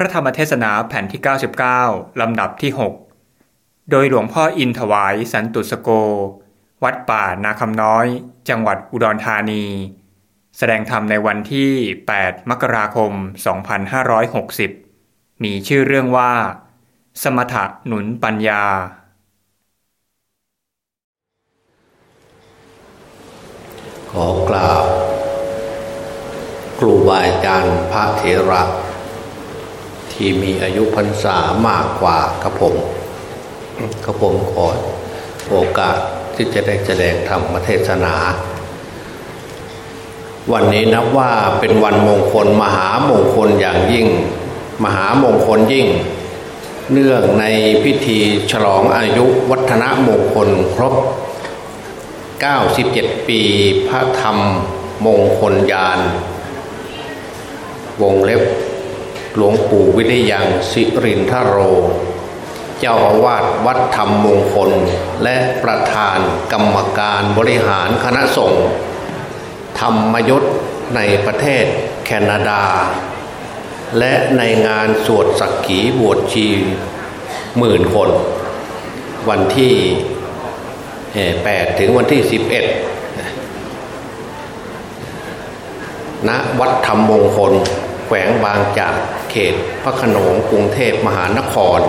ระธรรมเทศนาแผ่นที่ 99 ลำดับที่ 6 โดยหลวงพ่ออินถวายสันตุสโก วัดป่านาคำน้อย จังหวัดอุดรธานี แสดงธรรมในวันที่ 8 มกราคม 2560 มีชื่อเรื่องว่า สมถะหนุนปัญญา ขอกราบครูบาอาจารย์พระเถระ ที่มีอายุพรรษามากกว่าครับผมครับผมขอโอกาสที่จะได้แสดงธรรมเทศนา วันนี้นับว่าเป็นวันมงคลมหามงคลอย่างยิ่ง มหามงคลยิ่ง เนื่องในพิธีฉลองอายุวัฒนมงคลครบ 97 ปีพระธรรมมงคลยาน วงเล็บ หลวงปู่วิทยังสิรินทโร เจ้าอาวาสวัดธรรมมงคล และประธานกรรมการบริหารคณะสงฆ์ธรรมยศในประเทศแคนาดา และในงานสวดสักขีบวชชีหมื่นคน วันที่ 8 ถึงวันที่ 11ณวัดธรรมมงคลแขวงบางจาก เขตพระขนงกรุงเทพมหานคร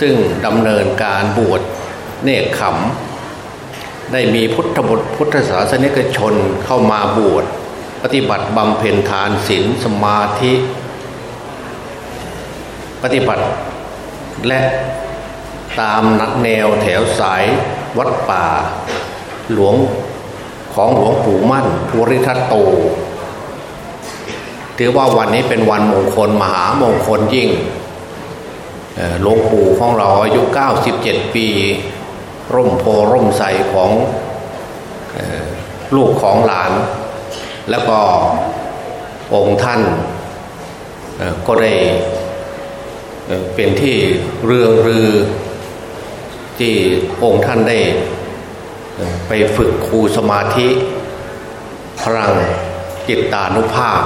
ซึ่งดำเนินการบวชเนกขำได้มีพุทธบุตรพุทธศาสนิกชนเข้ามาบวช ปฏิบัติบำเพ็ญทานศีลสมาธิ ปฏิบัติและตามนักแนวแถวสายวัดป่า หลวงของหลวงปู่มั่นภูริทัตโต ถือว่าวันนี้เป็นวันมงคลมหามงคลยิ่งหลวงปู่ของเราอายุ 97 ปี ร่มโพร่มใสของลูกของหลาน แล้วก็องค์ท่านก็ได้เป็นที่เรืองรือ ที่องค์ท่านได้ไปฝึกครูสมาธิ พลังจิตตานุภาพ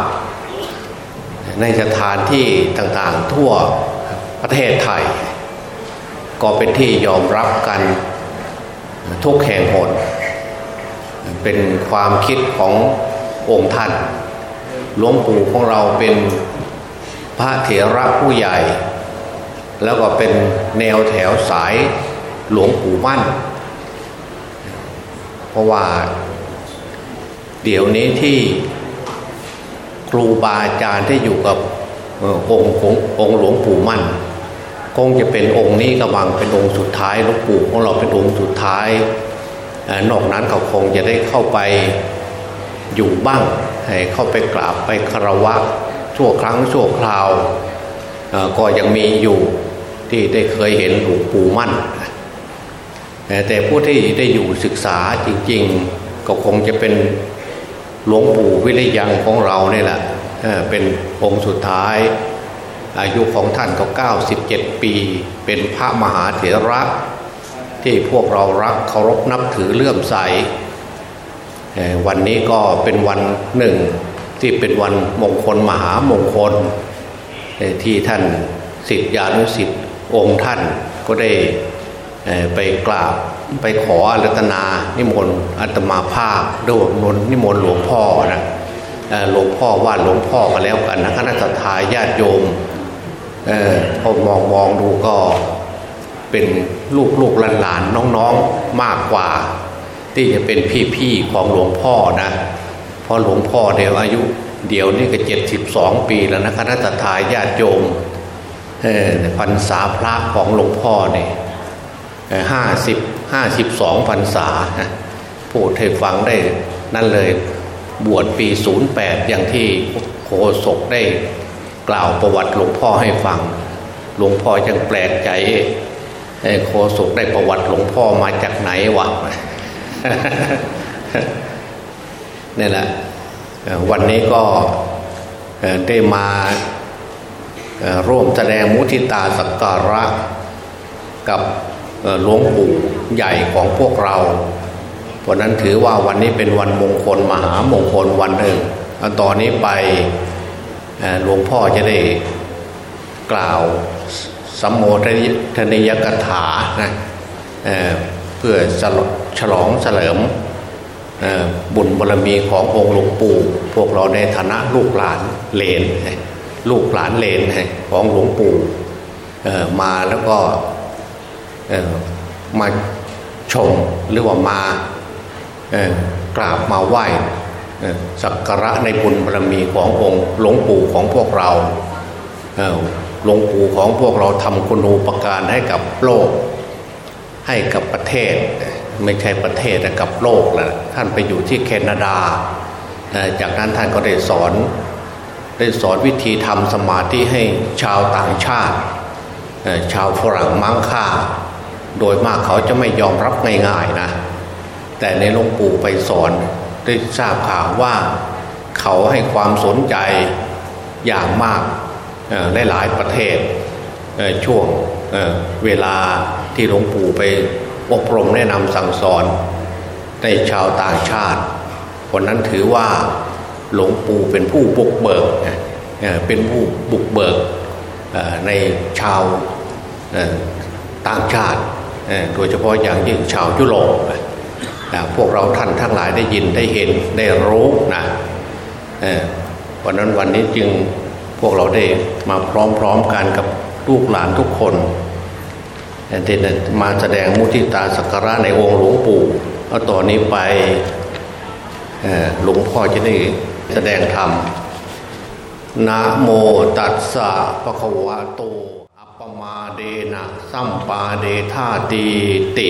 ในสถานที่ต่างๆทั่วประเทศไทย ก็เป็นที่ยอมรับกันทุกแห่งหนเป็นความคิดขององค์ท่านหลวงปู่ของเราเป็นพระเถระผู้ใหญ่ แล้วก็เป็นแนวแถวสายหลวงปู่มั่น เพราะว่าเดี๋ยวนี้ที่ ครูบาอาจารย์ที่อยู่กับองค์ขององค์หลวงปู่มั่น คงจะเป็นองค์นี้กำลังเป็นองค์สุดท้ายหลวงปู่ของเราเป็นองค์สุดท้ายนอกนั้นเขาคงจะได้เข้าไปอยู่บ้างเข้าไปกราบไปคารวะชั่วครั้งชั่วคราวก็ยังมีอยู่ที่ได้เคยเห็นหลวงปู่มั่น แต่ผู้ที่ได้อยู่ศึกษาจริง ๆ ก็คงจะเป็น หลวงปู่วิริยังของเราเนี่ยแหละเป็นองค์สุดท้าย อายุของท่านก็ 97 ปี เป็นพระมหาเถระที่พวกเรารักเคารพนับถือเลื่อมใส วันนี้ก็เป็นวันหนึ่งที่เป็นวันมงคลมหามงคล ที่ท่านสิทธิานุสิทธิ์องค์ท่านก็ได้ไปกราบ ไปขออรัตนา นิมนต์อัตมาภาพด้วยนนิมนต์หลวงพ่อนะหลวงพ่อว่าหลวงพ่อก็แล้วกันนะคณะทาญาติโยมออพอมองมองดูก็เป็นลูกลูกหลานหลานน้องๆมากกว่า ที่จะเป็นพี่ๆของหลวงพ่อนะเพราะหลวงพ่อเดี๋ยวอายุเดี๋ยวนี่ก็เจ็ดสิบสองปีแล้วนะคณะทาญาติโยมพรรษาพระของหลวงพ่อเนี่ยห้าสิบ ห้าสิบสองพรรษาพูดให้ฟังได้นั่นเลยบวชปีศูนย์แปดอย่างที่โคศกได้กล่าวประวัติหลวงพ่อให้ฟัง หลวงพ่อยังแปลกใจโคศกได้ประวัติหลวงพ่อมาจากไหนวะนี่แหละวันนี้ก็ได้มาร่วมแสดงมุทิตาสักการะกับ หลวงปู่ใหญ่ของพวกเรา เพราะนั้นถือว่าวันนี้เป็นวันมงคลมหามงคลวันหนึ่งตอนนี้ไปหลวงพ่อจะได้กล่าวสัมโมทนิยกถานะเเพื่อฉลองเฉลิมบุญบารมีขององค์หลวงปู่ พวกเราในฐานะลูกหลานเลน ลูกหลานเลนของหลวงปู่มาแล้วก็ มาชมหรือว่ามากราบมาไหว้สักการะในบุญบารมีขององค์หลวงปู่ของพวกเราหลวงปู่ของพวกเราทำคุณูปการให้กับโลก ให้กับประเทศ ไม่ใช่ประเทศแต่กับโลกแหละท่านไปอยู่ที่แคนาดา จากนั้นท่านก็ได้สอนได้สอนวิธีทำสมาธิให้ชาวต่างชาติ ชาวฝรั่งมังค่า โดยมากเขาจะไม่ยอมรับง่ายๆนะ แต่ในหลวงปู่ไปสอนได้ทราบข่าวว่าเขาให้ความสนใจอย่างมากได้หลายประเทศช่วงเวลาที่หลวงปู่ไปอบรมแนะนำสั่งสอนในชาวต่างชาติคนนั้นถือว่าหลวงปู่เป็นผู้บุกเบิกเป็นผู้บุกเบิกในชาวต่างชาติ โดยเฉพาะอย่างยิ่งชาวยุโรปพวกเราท่านทั้งหลายได้ยินได้เห็นได้รู้นะเพราะนั้นวันนี้จึงพวกเราได้มาพร้อมๆกันกับลูกหลานทุกคนที่มาแสดงมุทิตาสักการะในองค์หลวงปู่เอาต่อนนี้ไปหลวงพ่อจะได้แสดงธรรมนะโมตัสสะปะคะวะโต มาเดนะสัมปาเดธาตีติ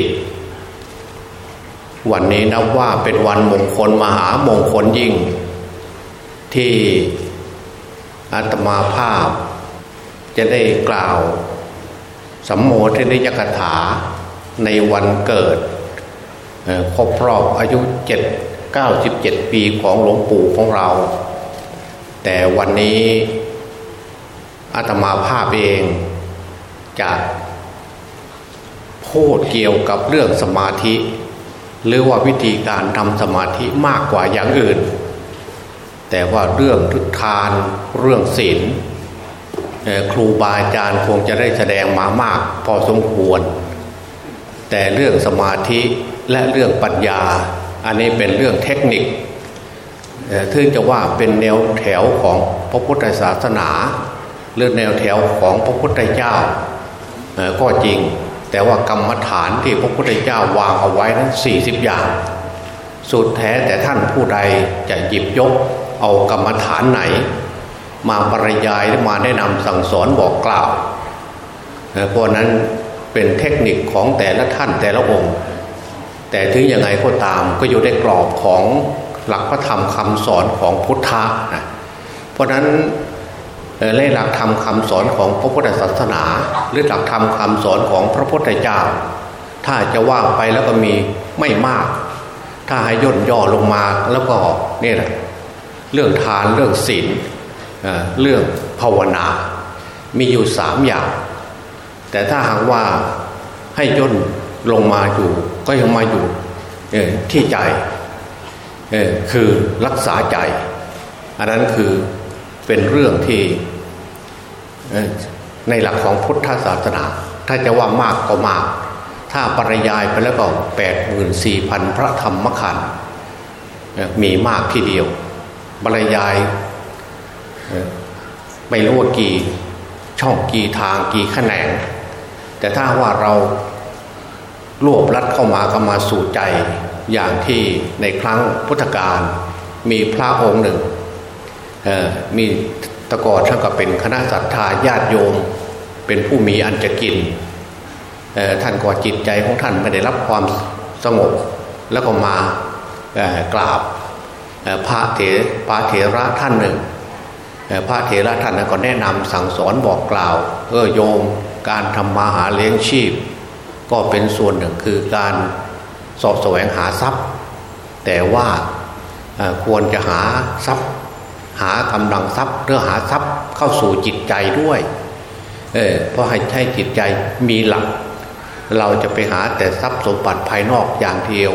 วันนี้นับว่าเป็นวันมงคลมหามงคลยิ่ง ที่อาตมาภาพ จะได้กล่าว สัมโมทนิยกถาในวันเกิดครบรอบอายุเจ็ดเก้าสิบเจ็ดปีของหลวงปู่ของเรา แต่วันนี้อาตมาภาพเอง จะพูดเกี่ยวกับเรื่องสมาธิ หรือว่าวิธีการทำสมาธิมากกว่าอย่างอื่น แต่ว่าเรื่องทานเรื่องศีลครูบาอาจารย์คงจะได้แสดงมามากพอสมควร แต่เรื่องสมาธิและเรื่องปัญญา อันนี้เป็นเรื่องเทคนิคถึงจะว่าเป็นแนวแถวของพระพุทธศาสนาเรื่องแนวแถวของพระพุทธเจ้า ก็จริง แต่ว่ากรรมฐานที่พระพุทธเจ้าวางเอาไว้นั้นสี่สิบอย่าง สุดแท้แต่ท่านผู้ใดจะหยิบยกเอากรรมฐานไหน มาบรรยายมาแนะนำสั่งสอนบอกกล่าวเพราะนั้นเป็นเทคนิคของแต่ละท่านแต่ละองค์ แต่ถึงยังไงก็ตามก็อยู่ในกรอบของหลักพระธรรมคำสอนของพุทธะนะเพราะนั้น เล่หลักธรรมคำสอนของพระพุทธศาสนา หรือหลักธรรมคำสอนของพระพุทธเจ้า ถ้าจะว่าไปแล้วก็มีไม่มาก ถ้าให้ย่นย่อลงมาแล้วก็นี่แหละเรื่องทานเรื่องศีลเรื่องภาวนา มีอยู่สามอย่าง แต่ถ้าหากว่าให้ย่นลงมาอยู่ ก็ยังมาอยู่ที่ใจคือรักษาใจ อันนั้นคือเป็นเรื่องที่ ในหลักของพุทธศาสนา ถ้าจะว่ามากก็มาก ถ้าปริยายไปแล้วก็แปดหมื่นสี่พันพระธรรมขันธ์มีมากทีเดียวบรรยายไม่รู้ว่ากี่ช่องกี่ทางกี่แขนง แต่ถ้าว่าเรารวบรัดเข้ามาก็มาสู่ใจอย่างที่ในครั้งพุทธกาลมีพระองค์หนึ่งมี ตะกอดท่านก็เป็นคณะศรัทธาญาติโยม เป็นผู้มีอันจะกินท่านก็จิตใจของท่านไม่ได้รับความสงบ แล้วก็มากราบพระเถพระเถระท่านหนึ่งพระเถระท่านก็แนะนำสั่งสอนบอกกล่าวเออโยมการทำมาหาเลี้ยงชีพ ก็เป็นส่วนหนึ่งคือการสอบแสวงหาทรัพย์ แต่ว่าควรจะหาทรัพย์ หากำลังทรัพย์เพื่อหาทรัพย์เข้าสู่จิตใจด้วย เออเพราะให้ให้จิตใจมีหลัก เราจะไปหาแต่ทรัพย์สมบัติภายนอกอย่างเดียว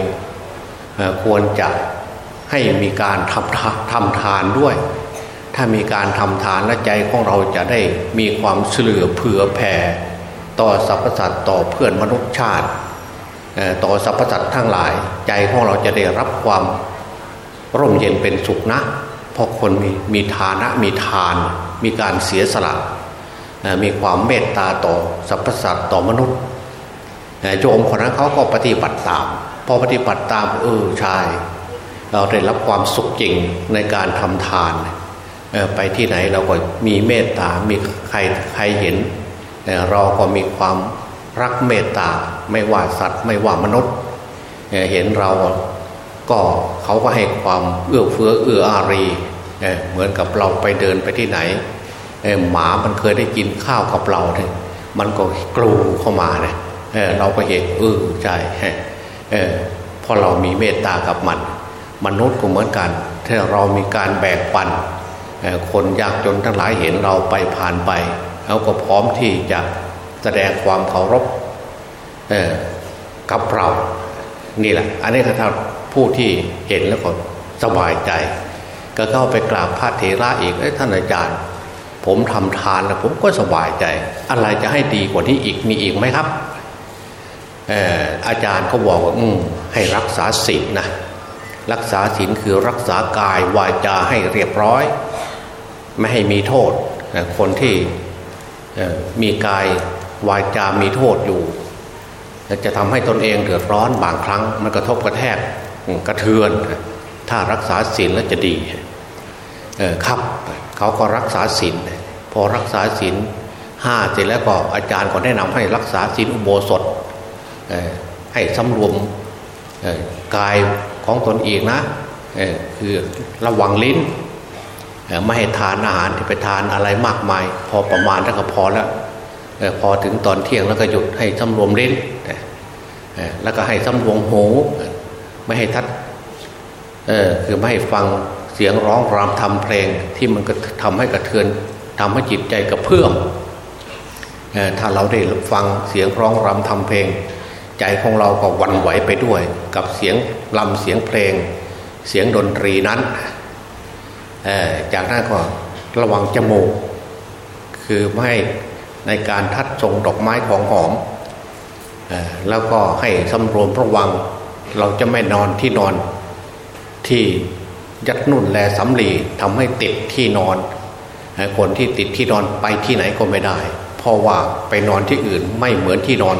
ควรจะให้มีการทำทำทานด้วย ถ้ามีการทำทานและใจของเราจะได้มีความเฉลือเผื่อแผ่ ต่อสรรพสัตว์ต่อเพื่อนมนุษยชาติต่อสรรพสัตว์ทั้งหลาย ใจของเราจะได้รับความร่มเย็นเป็นสุขนะ เพราะคนมีมีฐานะมีทาน มีการเสียสละมีความเมตตาต่อสรรพสัตว์ต่อมนุษย์โยมคนนั้นเขาก็ปฏิบัติตาม พอปฏิบัติตามเออใชายเราได้รับความสุขจริงในการทำทานไปที่ไหนเราก็มีเมตตา มีใครใครเห็น เราก็มีความรักเมตตา ไม่ว่าสัตว์ไม่ว่ามนุษย์ เห็นเรา ก็เขาก็ให้ความเอื้อเฟื้อเอื้ออารีเหมือนกับเราไปเดินไปที่ไหนหมามันเคยได้กินข้าวกับเราเนี่ยมันก็กลูเข้ามาเนี่ยเราก็เห็นเออใช่เพราะเรามีเมตตากับมัน มนุษย์ก็เหมือนกัน ถ้าเรามีการแบ่งปันคนยากจนทั้งหลายเห็นเราไปผ่านไปเขาก็พร้อมที่จะแสดงความเคารพกับเรา นี่แหละ อันนี้ถ้า ผู้ที่เห็นแล้วก็สบายใจ ก็เข้าไปกราบพระเถระอีกท่านอาจารย์ ผมทำทานแล้วผมก็สบายใจ อะไรจะให้ดีกว่านี้อีกมีอีกไหมครับอาจารย์เขาบอกว่าอืมให้รักษาศีลนะรักษาศีลคือรักษากายวาจาให้เรียบร้อย ไม่ให้มีโทษ คนที่มีกายวาจามีโทษอยู่ จะทำให้ตนเองเดือดร้อนบางครั้ง มันกระทบกระแทก กระเทือน ถ้ารักษาศีลแล้วจะดีครับ เขาก็รักษาศีลพอรักษาศีลห้าเสร็จแล้วก็อาจารย์ก็แนะนำให้รักษาศีลอุโบสถให้สำรวมกายของตนเองนะคือระวังลิ้นไม่ให้ทานอาหารที่ไปทานอะไรมากมาย พอประมาณแล้วก็พอแล้วพอถึงตอนเที่ยงแล้วก็หยุดให้สำรวมลิ้นแล้วก็ให้สำรวมหู ไม่ให้ทัดคือไม่ให้ฟังเสียงร้องรำทำเพลงที่มันก็ทำให้กระเทือนทำให้จิตใจกระเพื่อมถ้าเราได้ฟังเสียงร้องรำทำเพลง ใจของเราก็วันไหวไปด้วย กับเสียงลำเสียงเพลง เสียงดนตรีนั้น จากนั้นก็ระวังจมูก คือไม่ในการทัดทรงดอกไม้ของหอม แล้วก็ให้สำรวมระวัง เราจะไม่นอนที่นอนที่ยัดนุ่นแลสำลีทำให้ติดที่นอน คนที่ติดที่นอนไปที่ไหนก็ไม่ได้ เพราะว่าไปนอนที่อื่นไม่เหมือนที่นอน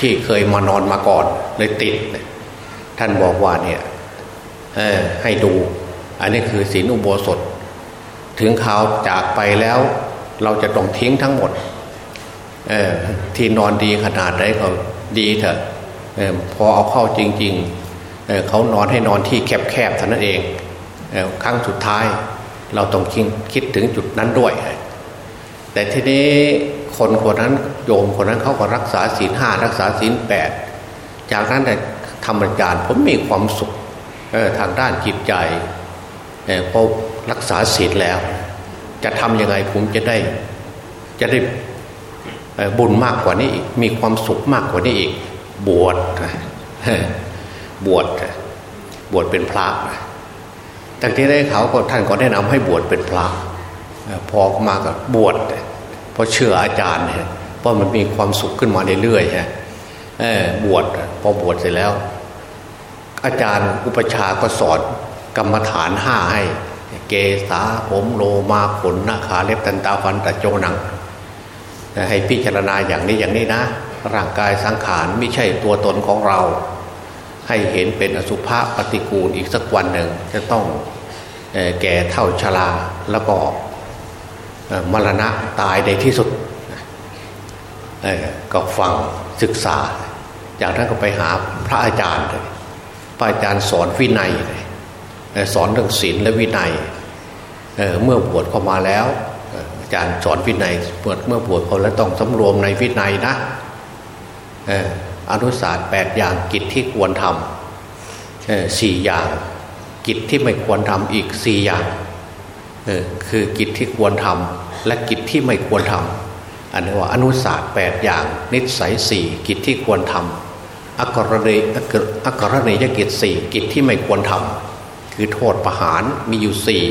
ที่เคยมานอนมาก่อนเลยติด ท่านบอกว่าเนี่ยให้ดู อันนี้คือศีลอุโบสถ ถึงข่าวจากไปแล้ว เราจะต้องทิ้งทั้งหมดที่นอนดีขนาดไหนก็ดีเถอะ พอเอาเข้าจริงๆเเขานอนให้นอนที่แคบๆเท่านั้นเองครั้งสุดท้ายเราต้องคิดคิดถึงจุดนั้นด้วย แต่ทีนี้คนคนนั้นโยมคนนั้นเขาก็รักษาศีลห้ารักษาศีลแปดจากนั้นแต่ธรรมจารย์ผมมีความสุขทางด้านจิตใจเพราะรักษาศีลแล้ว จะทำยังไงผมจะได้จะได้บุญมากกว่านี้อีกมีความสุขมากกว่านี้อีก บวชบวชบวชเป็นพระตั้งที่ได้เขาก็ท่านก็แนะนำให้บวชเป็นพระพอมาก็บวชเพราะเชื่ออาจารย์เนี่ยเพราะมันมีความสุขขึ้นมาเรื่อยๆฮะบวชพอบวชเสร็จแล้ว อาจารย์อุปชาก็สอนกรรมฐานห้าให้ เกษาผมโลมาขนหน้าขาเล็บตันตาฟันตะโจหนัง ให้พิจารณาอย่างนี้อย่างนี้นะ ร่างกายสังขารไม่ใช่ตัวตนของเรา ให้เห็นเป็นอสุภะปฏิกูลอีกสักวันหนึ่งจะต้องแก่เท่าชราแล้วก็มรณะตายในที่สุดก็ฟังศึกษา จากนั้นก็ไปหาพระอาจารย์เลยพระอาจารย์สอนวินัยเลยสอนเรื่องศีลและวินัยเเมื่อบวชเข้ามาแล้วอาจารย์สอนวินัยเมื่อเมื่อบวชเขาแล้วต้องสำรวมในวินัยนะ อนุศาสตร์แปดอย่างกิจที่ควรทำสี่อย่าง กิจที่ไม่ควรทำอีกสี่อย่างคือกิจที่ควรทำและกิจที่ไม่ควรทำอันนี้ว่าอนุศาสตร์แปดอย่าง นิสัยสี่กิจที่ควรทำอักรเนอักรเนยกิจสี่กิจที่ไม่ควรทำคือโทษประหารมีอยู่สี่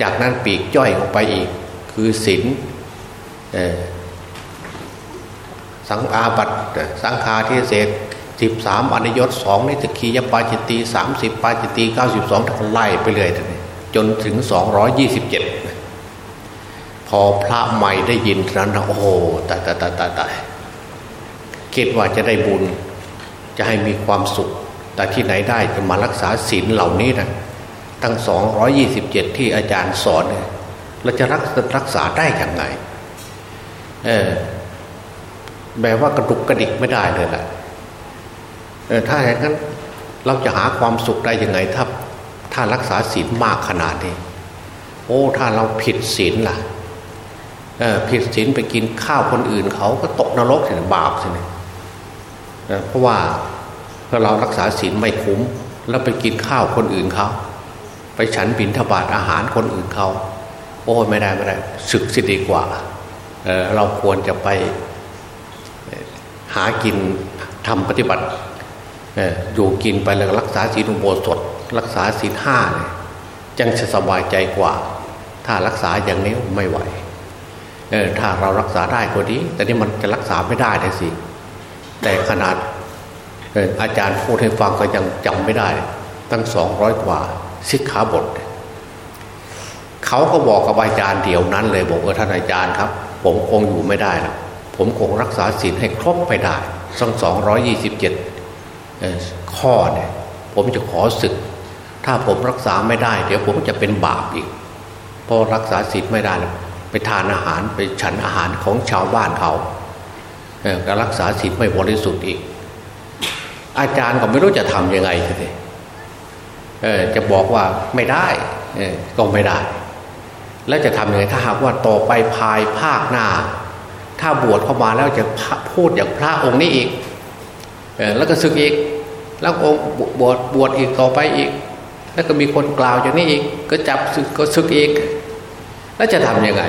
จากนั้นปีกย่อยออกไปอีก คือศีล สังอาบัตสังคาทิเศษสิบสามอนิยตสองนิตคียปาจิตตีสามสิบปาจิตตีเก้าสิบสองทั้งไล่ไปเลยจนถึงสองร้อยยี่สิบเจ็ดพอพระใหม่ได้ยินนั้นโอ้โหตายตายตายตายตายคิดว่าจะได้บุญ จะให้มีความสุข แต่ที่ไหนได้จะมารักษาศีลเหล่านี้นะทั้งสองร้อยี่สิบเจ็ดที่อาจารย์สอนเนี่ยเราจะรักรักษาได้อย่างไง เออ แบบว่ากระดุกกระดิกไม่ได้เลยแหละถ้าอย่างนั้นเราจะหาความสุขได้ยังไงถ้าถ้ารักษาศีลมากขนาดนี้ โอ้ถ้าเราผิดศีลล่ะผิดศีลไปกินข้าวคนอื่นเขาก็ตกนรกสิบาปสิเนี่ยเพราะว่าเรารักษาศีลไม่คุ้ม แล้วไปกินข้าวคนอื่นเขาไปฉันบินทบาทอาหารคนอื่นเขาโอ้ไม่ได้ไม่ได้ศึกสิดีกว่าเเราควรจะไป หากินทำปฏิบัติอยู่กินไปแล้วรักษาศีลอุโบสถ รักษาศีลห้าเนี่ยจังจะสบายใจกว่า ถ้ารักษาอย่างนี้ไม่ไหวเออถ้าเรารักษาได้ก็ดี แต่นี่มันจะรักษาไม่ได้เลยสิ แต่ขนาดอาจารย์พูดให้ฟังก็ยังจำไม่ได้ ตั้งสองร้อยกว่าสิกขาบท เขาก็บอกกับอาจารย์เดี๋ยวนั้นเลยบอกเออท่านอาจารย์ครับ ผมคงอยู่ไม่ได้แล้ว ผมคงรักษาศีลให้ครบไปได้สังสองร้อยยี่สิบเจ็ดข้อเนี่ยผมจะขอศึก ถ้าผมรักษาไม่ได้ เดี๋ยวผมจะเป็นบาปอีกเพราะรักษาศีลไม่ได้ไปทานอาหารไปฉันอาหารของชาวบ้านเขาการรักษาศีลไม่บริสุทธิ์อีก อาจารย์ก็ไม่รู้จะทำยังไงทีจะบอกว่าไม่ได้ก็ไม่ได้ แล้วจะทำยังไงถ้าหากว่าต่อไปภายภาคหน้า ถ้าบวชเข้ามาแล้วจะพูดอย่างพระองค์นี้อีกแล้วก็ศึกอีก แล้วองค์บวชบวชอีกต่อไปอีก แล้วก็มีคนกล่าวอย่างนี้อีก ก็จับศึกก็ศึกอีก แล้วจะทํำยังไง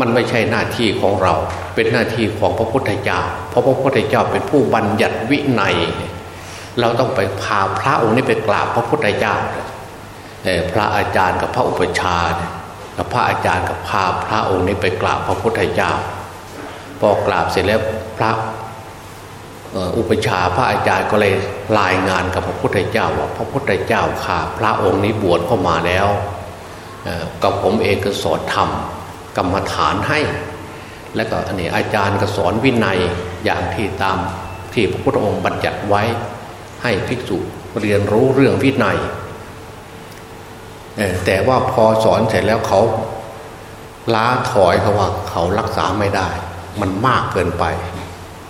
มันไม่ใช่หน้าที่ของเรา เป็นหน้าที่ของพระพุทธเจ้า เพราะพระพุทธเจ้าเป็นผู้บัญญัติวินัย เราต้องไปพาพระองค์นี้ไปกราบพระพุทธเจ้าพระอาจารย์กับพระอุปชากับพระอาจารย์กับพาพระองค์นี้ไปกราบพระพุทธเจ้า พอกราบเสร็จแล้วพระอุปชาพระอาจารย์ก็เลยรายงานกับพระพุทธเจ้าว่าพระพุทธเจ้าข่าพระองค์นี้บวชเข้ามาแล้วกับผมเองก็สอนธรรมกรรมฐานให้ และก็อันนี้อาจารย์ก็สอนวินัยอย่างที่ตามที่พระพุทธองค์บัญญัติไว้ให้ภิกษุเรียนรู้เรื่องวินัยแต่ว่าพอสอนเสร็จแล้วเขาล้าถอยเขาว่าเขารักษาไม่ได้ มันมากเกินไป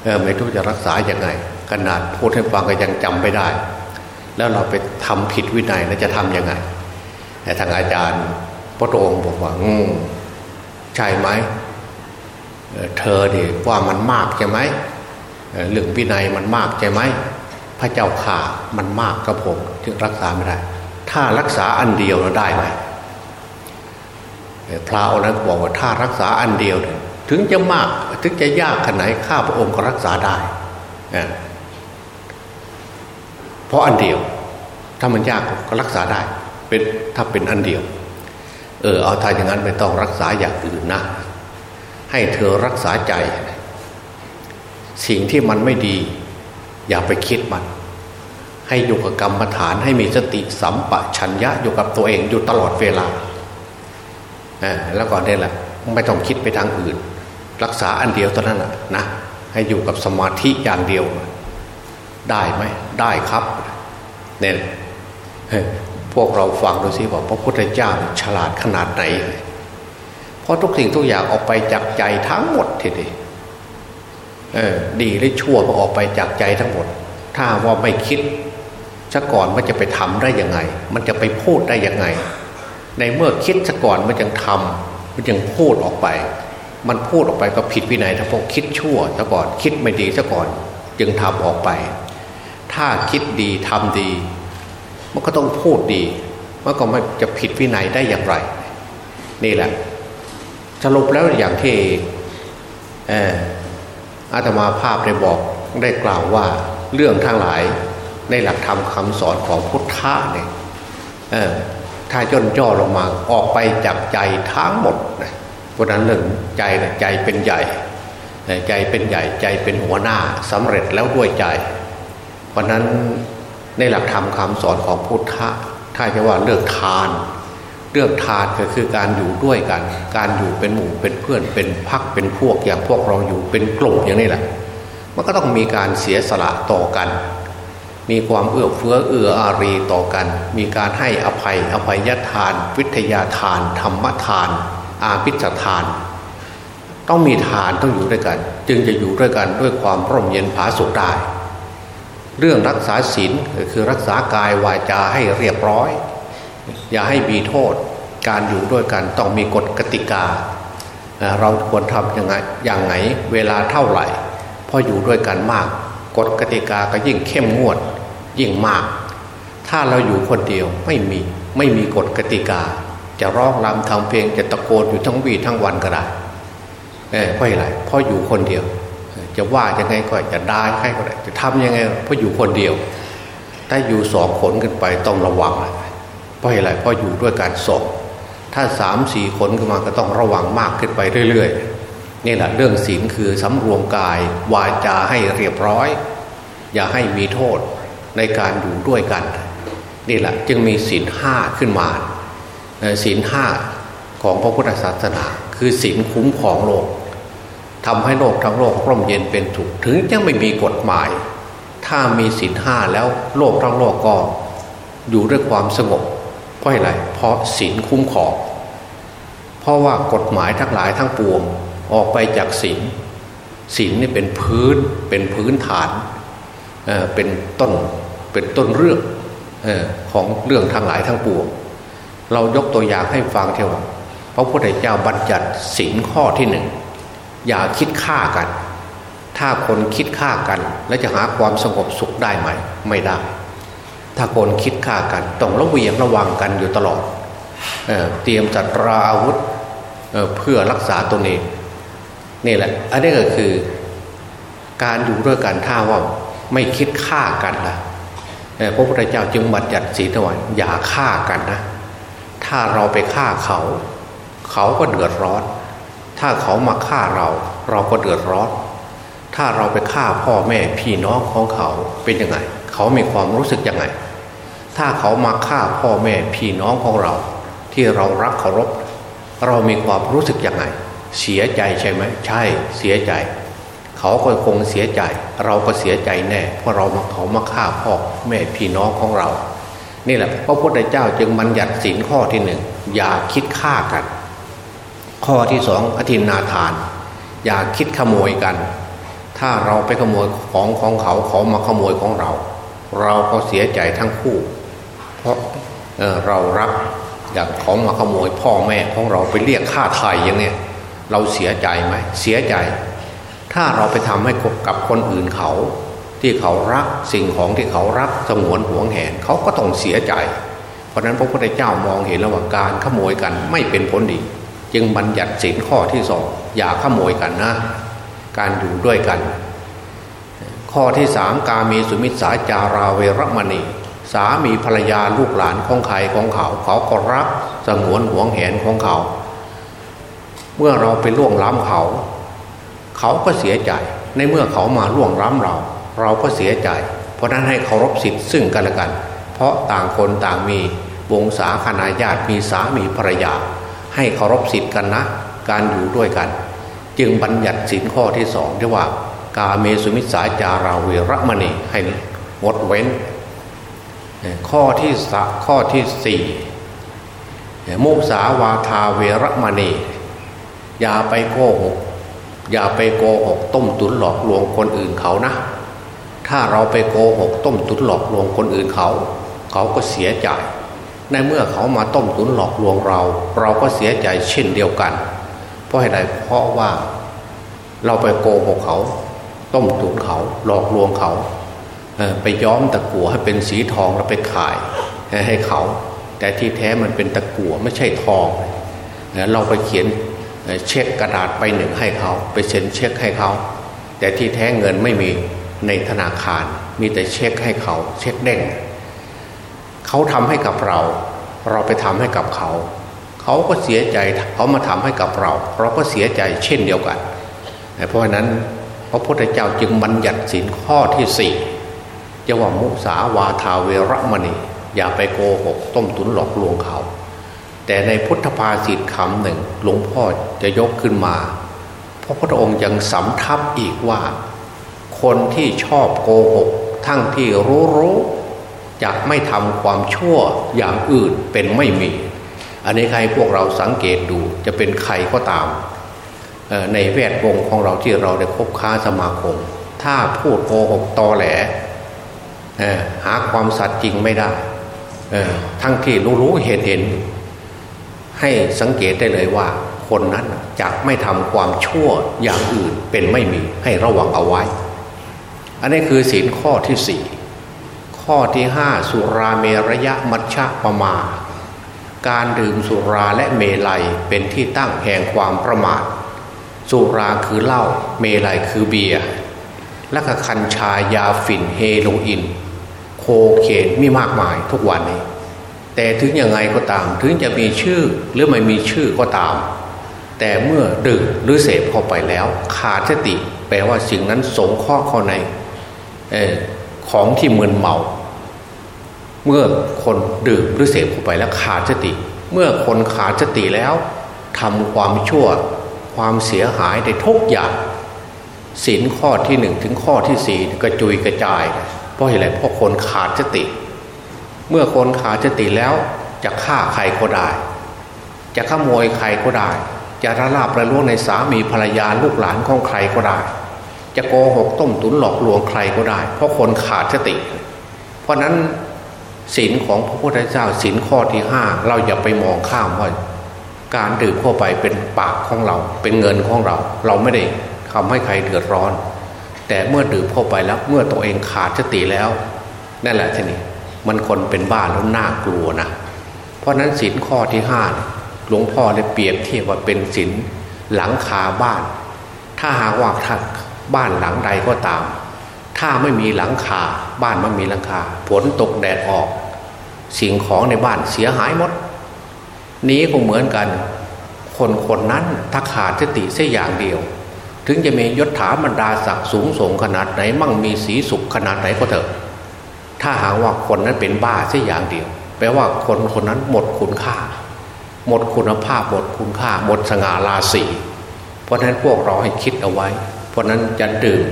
เออไม่รู้จะรักษาอย่างไง ขนาดพูดให้ฟังก็ยังจำไม่ได้ แล้วเราไปทำผิดวินัยแล้วจะทํำยังไงแต่ทางอาจารย์พระองค์บอกว่าอืมใช่ไหมเธอดีว่ามันมากใช่ไหมเรื่องวินัยมันมากใช่ไหมพระเจ้าข่ามันมากกับผมจึงรักษาไม่ได้ ถ้ารักษาอันเดียวเราได้ไหมพระองค์นั้นบอกว่าถ้ารักษาอันเดียวเนี่ย ถึงจะมากถึงจะยากขนาดข้าพระองค์ก็รักษาได้ เพราะอันเดียว ถ้ามันยากก็รักษาได้ เป็นถ้าเป็นอันเดียว เออเอาถ้าอย่างนั้นไม่ต้องรักษาอย่างอื่นนะ ให้เธอรักษาใจ สิ่งที่มันไม่ดี อย่าไปคิดมัน ให้อยู่กับกรรมฐานให้มีสติสัมปชัญญะอยู่กับตัวเองอยู่ตลอดเวลาแล้วก็นี่แหละไม่ต้องคิดไปทางอื่น รักษาอันเดียวเท่านั้นนะให้อยู่กับสมาธิอย่างเดียว ได้ไหมได้ครับเนี่ยพวกเราฟังดูสิว่าพระพุทธเจ้าฉลาดขนาดไหน เพราะทุกสิ่งทุกอย่างออกไปจากใจทั้งหมดทีเดียวดีหรือชั่วก็ออกไปจากใจทั้งหมด ถ้าว่าไม่คิดซะก่อนมันจะไปทำได้ยังไง มันจะไปพูดได้ยังไง ในเมื่อคิดซะก่อนมันจึงทำมันจึงพูดออกไป มันพูดออกไปก็ผิดวินัยถ้าพวกคิดชั่วซะก่อนคิดไม่ดีซะก่อน จึงทำออกไป ถ้าคิดดีทำดี มันก็ต้องพูดดีมันก็ไม่จะผิดวินัยได้อย่างไร นี่แหละสรุปแล้วอย่างที่อาตมาภาพได้บอกได้กล่าวว่าเรื่องทั้งหลายในหลักธรรมคำสอนของพุทธะเนี่ยถถ้าย่นย่อลงมาออกไปจากใจทั้งหมดนะ เพราะนั้นเรื่องใจใจเป็นใหญ่ ใจเป็นใหญ่ใจเป็นหัวหน้าสำเร็จแล้วด้วยใจ เพราะนั้นในหลักธรรมคำสอนของพุทธะถ้าจะว่าเลือกทาน เลือกทานก็คือการอยู่ด้วยกัน การอยู่เป็นหมู่เป็นเพื่อนเป็นพักเป็นพวกอย่างพวกเราอยู่เป็นกลุ่มอย่างนี้แหละ มันก็ต้องมีการเสียสละต่อกันมีความเอื้อเฟื้อเอื้ออารีต่อกัน มีการให้อภัยอภัยทาน วิทยาทาน ธรรมทาน อาภิษทาน ต้องมีทานต้องอยู่ด้วยกัน จึงจะอยู่ด้วยกันด้วยความร่มเย็นผาสุขได้เรื่องรักษาศีลคือรักษากายวาจาให้เรียบร้อย อย่าให้มีโทษการอยู่ด้วยกันต้องมีกฎกติกา เราควรทำยังไงอย่างไงเวลาเท่าไหร่พออยู่ด้วยกันมาก กฎกติกาก็ยิ่งเข้มงวดยิ่งมาก ถ้าเราอยู่คนเดียวไม่มีไม่มีกฎกติกา จะร้องรำทำเพลงจะตะโกนอยู่ทั้งวีทั้งวันก็ได้เพราะอะไรเพราะอยู่คนเดียว จะว่ายังไงก็จะได้ให้ก็ได้จะทำยังไงเพราะอยู่คนเดียว ถ้าอยู่สองคนขึ้นไปต้องระวังเพราะอะไรเพราะอยู่ด้วยการสองถ้าสามสี่คนขึ้นมาก็ต้องระวังมากขึ้นไปเรื่อยๆนี่แหละเรื่องศีลคือสำรวมกายวาจาให้เรียบร้อย อย่าให้มีโทษในการอยู่ด้วยกัน นี่แหละจึงมีศีลห้าขึ้นมา ศีลห้าของพระพุทธศาสนา คือศีลคุ้มของโลกทำให้โลกทั้งโลกร่มเย็นเป็นถูกถึงยังไม่มีกฎหมาย ถ้ามีศีลห้าแล้วโลกทั้งโลกก็อยู่ด้วยความสงบ เพราะอะไรเพราะศีลคุ้มครอง เพราะว่ากฎหมายทั้งหลายทั้งปวงออกไปจากศีลศีลนี่เป็นพื้นเป็นพื้นฐานเเป็นต้นเป็นต้นเรื่องอของเรื่องทั้งหลายทั้งปวง เรายกตัวอย่างให้ฟังเท่าพระพุทธเจ้าบัญญัติศีลข้อที่หนึ่งอย่าคิดฆ่ากัน ถ้าคนคิดฆ่ากัน แล้วจะหาความสงบสุขได้ไหม ไม่ได้ ถ้าคนคิดฆ่ากันต้องระเวียงระวังกันอยู่ตลอดเอเตรียมจัดราอาวุธเเพื่อรักษาตนเองนี่แหละ อันนี้ก็คือ การอยู่ด้วยกันถ้าว่าไม่คิดฆ่ากันละพระพุทธเจ้าจึงบัญญัติสีถวายอย่าฆ่ากันนะ ถ้าเราไปฆ่าเขา เขาก็เดือดร้อน ถ้าเขามาฆ่าเราเราก็เดือดร้อน ถ้าเราไปฆ่าพ่อแม่พี่น้องของเขาเป็นยังไง เขามีความรู้สึกยังไง ถ้าเขามาฆ่าพ่อแม่พี่น้องของเรา ที่เรารักเคารพ เรามีความรู้สึกยังไง เสียใจใช่ไหมใช่เสียใจ เขาก็คงเสียใจ เราก็เสียใจแน่เพราะเราเขามาฆ่าพ่อแม่พี่น้องของเรา นี่แหละพระพุทธเจ้าจึงบัญญัติสินข้อที่หนึ่งอย่าคิดฆ่ากัน ข้อที่สองอธินาทาน อย่าคิดขโมยกัน ถ้าเราไปขโมยของของเขาเขามาขโมยของเรา เราก็เสียใจทั้งคู่ เพราะเเรารักอย่างของมาขโมยพ่อแม่ของเราไปเรียกค่าไทยอย่างเนี้ยเราเสียใจไหมเสียใจ ถ้าเราไปทำให้กับคนอื่นเขา ที่เขารักสิ่งของที่เขารักสงวนห่วงแหนเขาก็ต้องเสียใจ เพราะนั้นพระพุทธเจ้ามองเห็นแล้วว่าการขโมยกันไม่เป็นผลดี จึงบัญญัติสินข้อที่สองอย่าขโมยกันนะ การอยู่ด้วยกัน ข้อที่สามกามีสุมิสาจาราเวรมณี สามีภรรยาลูกหลานของใครของเขา เขาก็รักสงวนห่วงแหนของเขา เมื่อเราไปล่วงล้ำเขา เขาก็เสียใจในเมื่อเขามาล่วงล้ำเรา เราก็เสียใจ เพราะนั้นให้เคารพสิทธิ์ซึ่งกันและกัน เพราะต่างคนต่างมีวงศาคณาญาติมีสามีภรรยา ให้เคารพสิทธิ์กันนะ การอยู่ด้วยกัน จึงบัญญัติสินข้อที่สองที่ว่า กาเมสุมิสาจาราเวรมณีให้งดเว้น ข้อที่สข้อที่สี่มุสาวาทาเวรมณี อย่าไปโกหกอย่าไปโกหกต้มตุนหลอกลวงคนอื่นเขานะ ถ้าเราไปโกหกต้มตุนหลอกลวงคนอื่นเขา เขาก็เสียใจ ในเมื่อเขามาต้มตุนหลอกลวงเรา เราก็เสียใจเช่นเดียวกัน เพราะอะไรเพราะว่าเราไปโกหกเขา ต้มตุนเขาหลอกลวงเขาไปย้อมตะกั่วให้เป็นสีทองแล้วไปขายให้เขา แต่ที่แท้มันเป็นตะกั่วไม่ใช่ทองเราไปเขียนเช็คกระดาษไปหนึ่งให้เขา ไปเซ็นเช็คให้เขา แต่ที่แท้เงินไม่มี ในธนาคาร มีแต่เช็คให้เขาเช็คเด้งเขาทำให้กับเรา เราไปทำให้กับเขา เขาก็เสียใจเขามาทำให้กับเรา เราก็เสียใจเช่นเดียวกัน เพราะนั้นพระพุทธเจ้าจึงบัญญัติสินข้อที่สี่จะว่ามุสาวาทาเวรมณี อย่าไปโกหกต้มตุนหลอกลวงเขา แต่ในพุทธภาษิตคำหนึ่งหลวงพ่อจะยกขึ้นมาพระพุทธองค์ยังสำทับอีกว่า คนที่ชอบโกหก ทั้งที่รู้รู้จะไม่ทำความชั่วอย่างอื่นเป็นไม่มี อันนี้ใครพวกเราสังเกตดูจะเป็นใครก็ตาม ในแวดวงของเราที่เราได้คบค้าสมาคม ถ้าพูดโกหกตอแหลหาความสัตย์จริงไม่ได้ทั้งที่รู้รู้เห็นเห็น ให้สังเกตได้เลยว่า คนนั้นจะไม่ทำความชั่วอย่างอื่นเป็นไม่มีให้ระวังเอาไว้ อันนี้คือศีลข้อที่สี่ข้อที่ห้าสุราเมรยะมัชฌะปมา การดื่มสุราและเมลัยเป็นที่ตั้งแห่งความประมาท สุราคือเหล้าเมลัยคือเบียร์และกคัญชายาฝิ่นเฮโรอีนโคเคนมีมากมายทุกวันนี้ แต่ถึงยังไงก็ตาม ถึงจะมีชื่อหรือไม่มีชื่อก็ตาม แต่เมื่อดื่มหรือเสพเข้าไปแล้ว ขาดสติ แปลว่าสิ่งนั้นสงเคราะห์เข้าใน ของที่มึนเมา เมื่อคนดื่มหรือเสพเข้าไปแล้วขาดสติ เมื่อคนขาดสติแล้วทำความชั่วความเสียหายในทุกอย่างศีลข้อที่หนึ่งถึงข้อที่สี่กระจุยกระจาย เพราะอะไรเพราะคนขาดสติ เมื่อคนขาดสติแล้วจะฆ่าใครก็ได้ จะขโมยใครก็ได้ จะระลาบระล่วงในสามีภรรยาลูกหลานของใครก็ได้ จะโกหกต้มตุนหลอกลวงใครก็ได้ เพราะคนขาดสติ เพราะนั้นศีลของพระพุทธเจ้าศีลข้อที่ห้าเราอย่าไปมองข้ามว่าการดื่มเข้าไปเป็นปากของเรา เป็นเงินของเรา เราไม่ได้ทำให้ใครเดือดร้อน แต่เมื่อดื่มเข้าไปแล้วเมื่อตัวเองขาดสติแล้วนั่นแหละทีนี้มันคนเป็นบ้าแล้วน่ากลัวนะเพราะนั้นศีลข้อที่ห้าหลวงพ่อได้เปรียบเทียบว่าเป็นศีลหลังคาบ้าน ถ้าหากว่าท่าน บ้านหลังใดก็ตาม ถ้าไม่มีหลังคา บ้านไม่มีหลังคาฝนตกแดดออก สิ่งของในบ้านเสียหายหมด นี้ก็เหมือนกัน คนคนนั้นถ้าขาดสติเสียอย่างเดียว ถึงจะมียศถาบรรดาศักดิ์สูงส่งขนาดไหน มั่งมีสีสุขขนาดไหนก็เถอะ ถ้าหากว่าคนนั้นเป็นบ้าเสียอย่างเดียว แปลว่าคนคนนั้นหมดคุณค่า หมดคุณภาพหมดคุณค่า หมดสง่าราศีเพราะฉะนั้นพวกเราให้คิดเอาไว้ เพราะนั้นจะดื่ม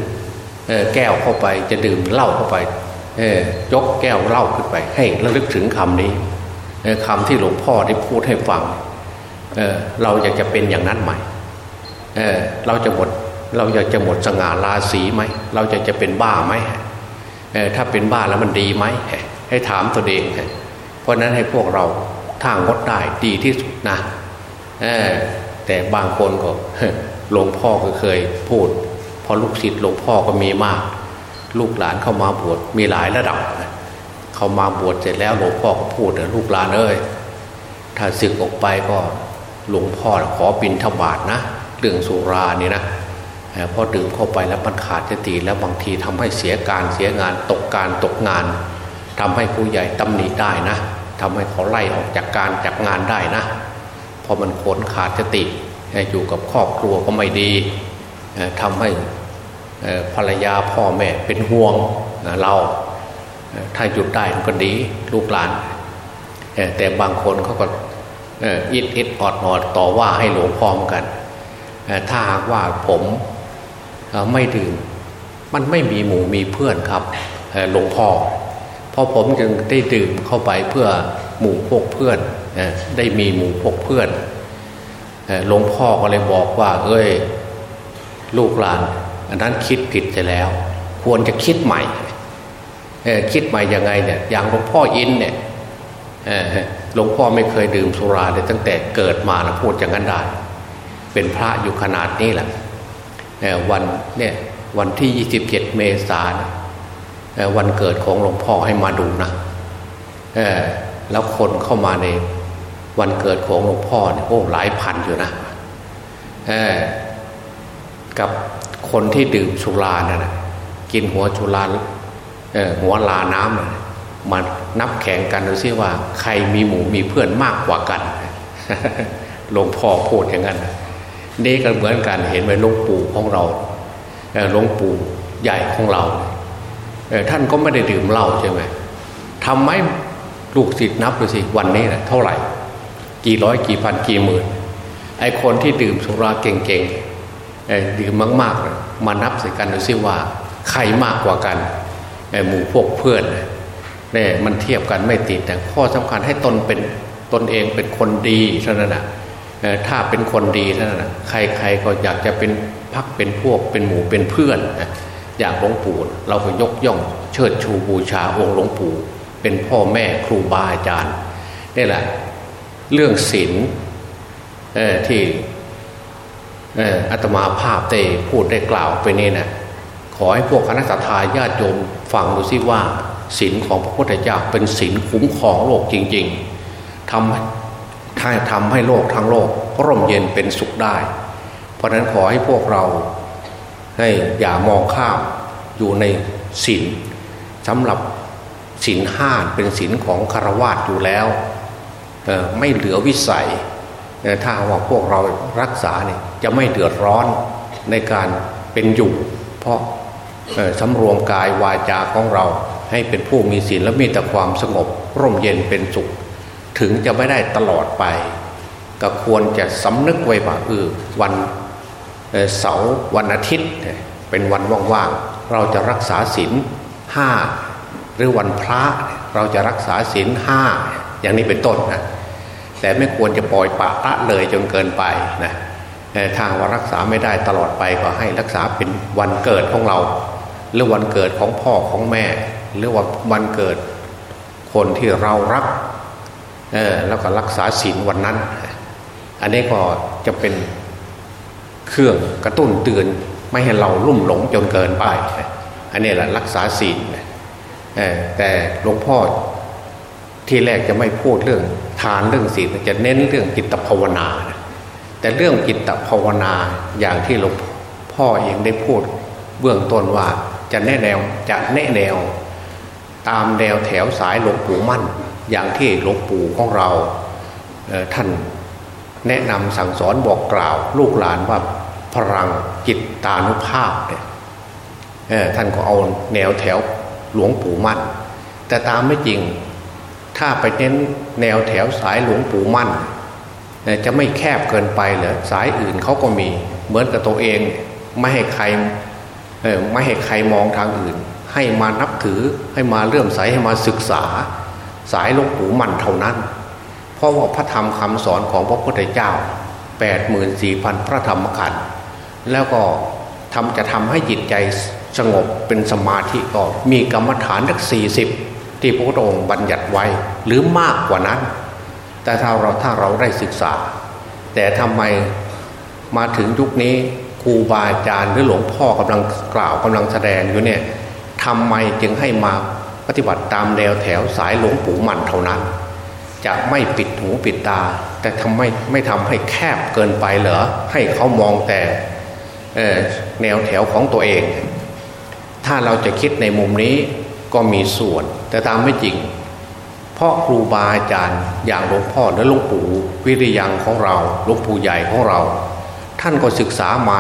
แก้วเข้าไปจะดื่มเหล้าเข้าไปยกแก้วเหล้าขึ้นไป ให้ระลึกถึงคำนี้คำที่หลวงพ่อได้พูดให้ฟังเเราอยากจะเป็นอย่างนั้นไหมเเราจะหมดเราอยากจะหมดสง่าราศีไหม เราจะจะเป็นบ้าไหมถ้าเป็นบ้าแล้วมันดีไหมให้ถามตัวเองเพราะนั้นให้พวกเราทางงดได้ดีที่สุดนะแต่บางคนก็หลวงพ่อก็เคยพูด พอลูกศิษย์หลวงพ่อก็มีมาก ลูกหลานเข้ามาบวชมีหลายระดับ เขามาบวชเสร็จแล้วหลวงพ่อก็พูดลูกหลานเอ้ยถ้าศึกออกไปก็หลวงพ่อขอบินทบาทนะเรื่องสุรานี่นะพอดื่มเข้าไปแล้วมันขาดสติแล้วบางทีทำให้เสียการเสียงานตกการตกงานทำให้ผู้ใหญ่ตำหนิได้นะทำให้เขาไล่ออกจากการจากงานได้นะพอมันขนขาดสติอยู่กับครอบครัวก็ไม่ดี ทำให้ภรรยาพ่อแม่เป็นห่วงเราถ้าหยุดได้ก็ดีลูกหลาน แต่บางคนเขาก็อิดอิดออดออดต่อว่าให้หลวงพ่อมกัน ถ้าหากว่าผมไม่ดื่มมันไม่มีหมู่มีเพื่อนครับหลวงพ่อเพราะผมจึงได้ดื่มเข้าไปเพื่อหมู่พวกเพื่อนได้มีหมู่พวกเพื่อนหลวงพ่อก็เลยบอกว่า เอ้ย ลูกหลาน อันนั้นคิดผิดไปแล้ว ควรจะคิดใหม่คิดใหม่ยังไงเนี่ยอย่างหลวงพ่ออินเนี่ยหลวงพ่อไม่เคยดื่มสุราเลยตั้งแต่เกิดมานะพูดอย่างนั้นได้ เป็นพระอยู่ขนาดนี้แหละวันเนี่ยวันที่ยี่สิบเจ็ดเมษายนวันเกิดของหลวงพ่อให้มาดูนะแล้วคนเข้ามาในวันเกิดของหลวงพ่อเนี่ยโอ้หลายพันอยู่นะ กับคนที่ดื่มสุรานี่ะกินหัวสุราหัวลาน้ำมันนับแข่งกันดูซิว่า ใครมีหมู่มีเพื่อนมากกว่ากันหลวงพ่อพูดอย่างนั้นนี่ก็เหมือนกันเห็นไหมหลวงปู่ของเราหลวงปู่ใหญ่ของเราท่านก็ไม่ได้ดื่มเหล้าใช่ไหมทำไมลูกศิษย์นับดูสิวันนี้นะเท่าไหร่ กี่ร้อยกี่พันกี่หมื่นไอคนที่ดื่มสุราเก่งๆ ดื่มมากๆ มานับใส่กันดูสิว่าใครมากกว่ากันหมู่พวกเพื่อนเนี่ยมันเทียบกันไม่ติดแต่ข้อสำคัญให้ตนเป็นตนเองเป็นคนดีเท่านั้นนะถ้าเป็นคนดีเท่านั้นนะใครๆก็อยากจะเป็นพักเป็นพวกเป็นหมู่เป็นเพื่อนนะอย่างหลวงปู่เราก็ยกย่องเชิดชูบูชาองค์หลวงปู่ เป็นพ่อแม่ครูบาอาจารย์นี่แหละ เรื่องศีลที่ อาตมาภาพได้พูดได้กล่าวไปนี่นะขอให้พวกคณะทาญาติโยมฟังดูซิว่าศีลของพระพุทธเจ้าเป็นศีลคุ้มครองโลกจริงๆทำถ้าทำให้โลกทั้งโลกร่มเย็นเป็นสุขได้ เพราะนั้นขอให้พวกเราให้อย่ามองข้ามอยู่ในศีลสำหรับศีลห้าเป็นศีลของคารวาสอยู่แล้ว ไม่เหลือวิสัย ถ้าว่าพวกเรารักษาเนี่ยจะไม่เดือดร้อนในการเป็นอยู่ เพราะสำรวมกายวาจาของเราให้เป็นผู้มีศีลและมีแต่ความสงบ ร่มเย็นเป็นสุข ถึงจะไม่ได้ตลอดไป ก็ควรจะสำนึกไว้ว่าเออวันเสาร์วันอาทิตย์ เป็นวันว่างๆ เราจะรักษาศีลห้าหรือวันพระเราจะรักษาศีลห้าอย่างนี้เป็นต้นนะ แต่ไม่ควรจะปล่อยปะละเลยจนเกินไปนะทางว่ารักษาไม่ได้ตลอดไปก็ให้รักษาเป็นวันเกิดของเรา หรือวันเกิดของพ่อของแม่ หรือว่าวันเกิดคนที่เรารักแล้วก็รักษาศีลวันนั้น อันนี้ก็จะเป็นเครื่องกระตุ้นเตือนไม่ให้เราลุ่มหลงจนเกินไป อันนี้แหละรักษาศีลแต่หลวงพ่อ ที่แรกจะไม่พูดเรื่องทานเรื่องศีลจะเน้นเรื่องจิตภาวนาแต่เรื่องจิตภาวนาอย่างที่หลวงพ่อเองได้พูดเบื้องต้นว่าจะแน่แนวจะแน่แนว ตามแนวแถวสายหลวงปู่มั่น อย่างที่หลวงปู่ของเราท่านแนะนำสั่งสอนบอกกล่าว ลูกหลานว่าพลังจิตตานุภาพเนี่ยท่านก็เอาแนวแถวหลวงปู่มั่น แต่ตามไม่จริง ถ้าไปเน้นแนวแถวสายหลวงปู่มั่น จะไม่แคบเกินไปเหรอสายอื่นเขาก็มีเหมือนกับตัวเองไม่ให้ใครไม่ให้ใครมองทางอื่น ให้มานับถือให้มาเลื่อมใสให้มาศึกษา สายหลวงปู่มั่นเท่านั้น เพราะว่าพระธรรมคำสอนของพระพุทธเจ้า 8 4 0 0 0 พระธรรมขันธ์แล้วก็ทำจะทำให้จิตใจสงบเป็นสมาธิก็มีกรรมฐานสักสี่สิบ ที่พระพุทธองค์บัญญัติไว้หรือมากกว่านั้น แต่ถ้าเราถ้าเราได้ศึกษา แต่ทำไมมาถึงยุคนี้ครูบาอาจารย์หรือหลวงพ่อกำลังกล่าวกำลังแสดงอยู่เนี่ยทำไมจึงให้มาปฏิบัติตามแนวแถวสายหลวงปู่มันเท่านั้น จะไม่ปิดหูปิดตา แต่ทำไมไม่ทำให้แคบเกินไปเหรอให้เขามองแต่แนวแถวของตัวเอง ถ้าเราจะคิดในมุมนี้ ก็มีส่วน แต่ตามไม่จริง เพราะครูบาอาจารย์อย่างหลวงพ่อและหลวงปู่วิริยังของเราหลวงปู่ใหญ่ของเรา ท่านก็ศึกษามา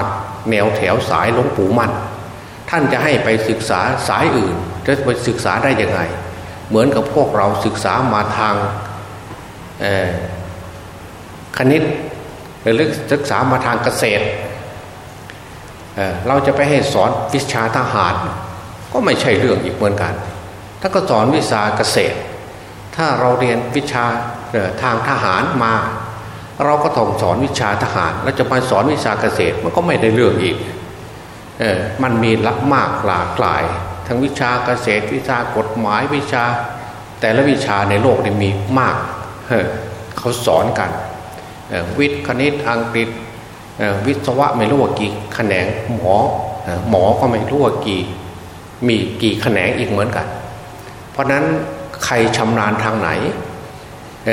แนวแถวสายหลวงปู่มั่นท่านจะให้ไปศึกษาสายอื่นจะไปศึกษาได้ยังไง เหมือนกับพวกเราศึกษามาทางคณิตหรือศึกษามาทางเกษตรเเราจะไปให้สอนวิชาทหาร ก็ไม่ใช่เรื่องอีกเหมือนกันถ้าก็สอนวิชาเกษตร ถ้าเราเรียนวิชาทางทหารมา เราก็ต้องสอนวิชาทหาร แล้วจะมาสอนวิชาเกษตรมันก็ไม่ได้เรื่องอีกเออมันมีลักมากหลากหลาย ทั้งวิชาเกษตรวิชากฎหมายวิชา แต่ละวิชาในโลกนี่มีมากเเขาสอนกัน วิทย์คณิตอังกฤษวิศวะไม่รู้ว่ากี่แขนงหมอหมอก็ไม่รู้ว่ากี่ มีกี่แขนงอีกเหมือนกัน เพราะนั้นใครชำนาญทางไหนเ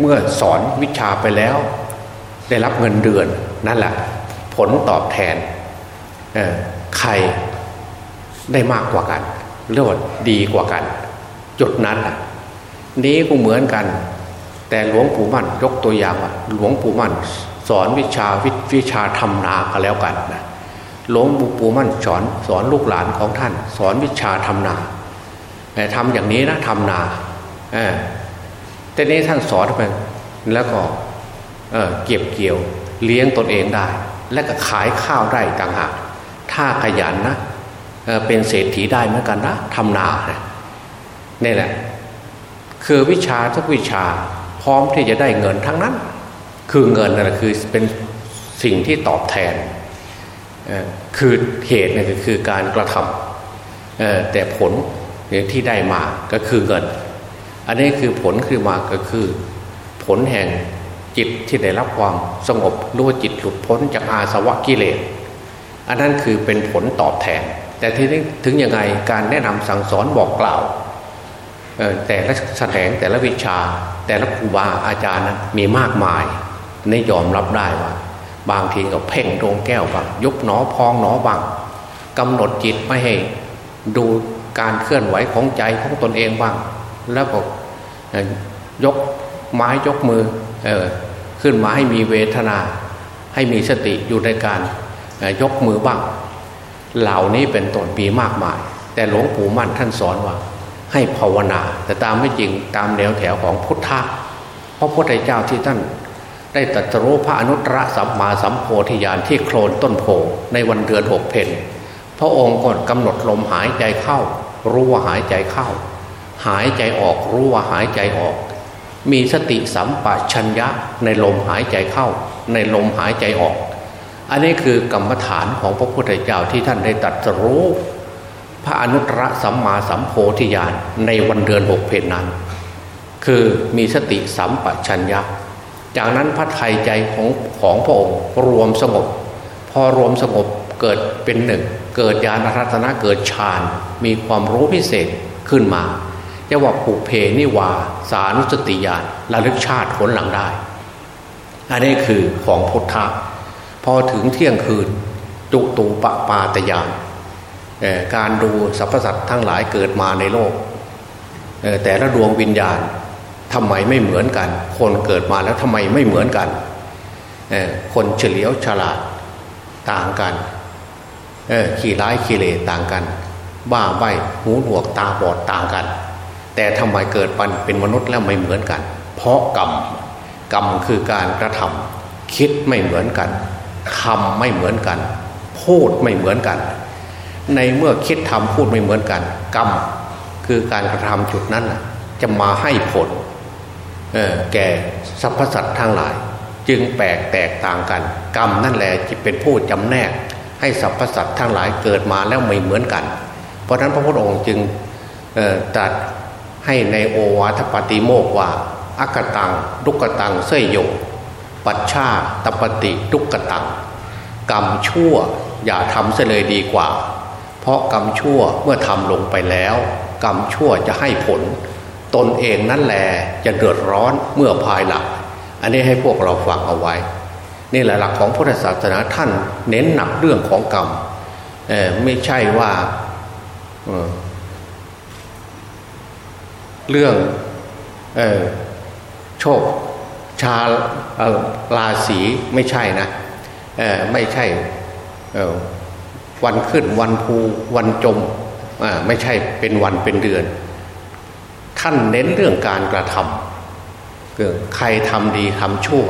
เมื่อสอนวิชาไปแล้ว ได้รับเงินเดือนนั่นแหละผลตอบแทนใครได้มากกว่ากันเรียกว่าดีกว่ากัน จุดนั้นนี้ก็เหมือนกัน แต่หลวงปู่มั่นยกตัวอย่างว่าหลวงปู่มั่น สอนวิชาวิวิชาทำนาก็แล้วกันนะ หลวงปู่ปู่มั่นสอนสอนลูกหลานของท่าน สอนวิชาทำนาทำอย่างนี้นะทำนาแต่นี้ท่านสอนไปแล้วก็เเก็บเกี่ยวเลี้ยงตนเองได้ และก็ขายข้าวได้ต่างหากถ้าขยันนะเเป็นเศรษฐีได้เหมือนกันนะทำนาเนี่ยนี่แหละ คือวิชาทุกวิชาพร้อมที่จะได้เงินทั้งนั้น คือเงินนั่นคือเป็นสิ่งที่ตอบแทน คือเหตุนี่คือการกระทำแต่ผลที่ได้มาก็คือเงิน อันนี้คือผลคือมาก็คือ ผลแห่งจิตที่ได้รับความสงบรู้จิตหลุดพ้นจากอาสวะกิเลส อันนั้นคือเป็นผลตอบแทน แต่ที่นี้ถึงยังไงการแนะนำสั่งสอนบอกกล่าวแต่ละแสดงแต่ละวิชา แต่ละครูบาอาจารย์นั้นมีมากมายนี่ยอมรับได้ว่า บางทีก็เพ่งดวงแก้วบางยุบหนอพองหนอบางกำหนดจิตไม่ให้ดูการเคลื่อนไหวของใจของตนเองบ้าง แล้วก็ยกไม้ยกมือเออขึ้นมาให้มีเวทนา ให้มีสติอยู่ในการยกมือบ้าง เหล่านี้เป็นต้นมีมากมาย แต่หลวงปู่มั่นท่านสอนว่า ให้ภาวนา แต่ตามไม่จริงตามแนวแถวของพุทธะเพราะพระพุทธเจ้าที่ท่าน ได้ตรัสรู้พระอนุตตรสัมมาสัมโพธิญาณที่โคลนต้นโพในวันเดือนหกเพนพระองค์ก็กำหนดลมหายใจเข้า รู้ว่าหายใจเข้า หายใจออกรู้ว่าหายใจออก มีสติสัมปชัญญะในลมหายใจเข้า ในลมหายใจออก อันนี้คือกรรมฐานของพระพุทธเจ้าที่ท่านได้ตรัสรู้ พระอนุตตรสัมมาสัมโพธิญาณในวันเดือนหกเพนนั้น คือมีสติสัมปชัญญะ จากนั้นพระไทยใจของของพระองค์รวมสงบ พอรวมสงบเกิดเป็นหนึ่ง เกิดญาณรัตนะเกิดฌานมีความรู้พิเศษขึ้นมาจะว่าผูกเพนิวา สานุสติญาณระลึกชาติผลหลังได้ อันนี้คือของพุทธะพอถึงเที่ยงคืนจุตูปปาตยานการดูสรรพสัตว์ทั้งหลายเกิดมาในโลก แต่ละดวงวิญญาณ ทำไมไม่เหมือนกัน คนเกิดมาแล้วทำไมไม่เหมือนกัน คนเฉลียวฉลาดต่างกันขี่ร้ายขี่เลต่างกัน บ้าใบหูหนวกตาบอดต่างกัน แต่ทำไมเกิดปันเป็นมนุษย์แล้วไม่เหมือนกัน เพราะกรรมกรรมคือการกระทำคิดไม่เหมือนกันทำไม่เหมือนกัน พูดไม่เหมือนกัน ในเมื่อคิดทำพูดไม่เหมือนกัน กรรมคือการกระทำจุดนั้นจะมาให้ผล แก่สรรพสัตว์ทั้งหลาย จึงแปลกแตกต่างกัน กรรมนั่นแหละจะเป็นผู้จำแนก ให้สรรพสัตว์ทั้งหลายเกิดมาแล้วไม่เหมือนกัน เพราะฉะนั้นพระพุทธองค์จึงตรัสให้ในโอวาทปฏิโมกว่าอักตังดุกตังเสยโยปัชชาตปฏิดุกตัง กรรมชั่วอย่าทำเสเลยดีกว่า เพราะกรรมชั่วเมื่อทำลงไปแล้ว กรรมชั่วจะให้ผล ตนเองนั่นแหละจะเดือดร้อนเมื่อภายหลังอันนี้ให้พวกเราฟังเอาไว้ นี่แหละหลักของพุทธศาสนาท่านเน้นหนักเรื่องของกรรมไม่ใช่ว่าเรื่องอโชคชาลาสีไม่ใช่นะไม่ใช่วันขึ้นวันภูวันจมไม่ใช่เป็นวันเป็นเดือน ท่านเน้นเรื่องการกระทำใครทำดีทำชั่ว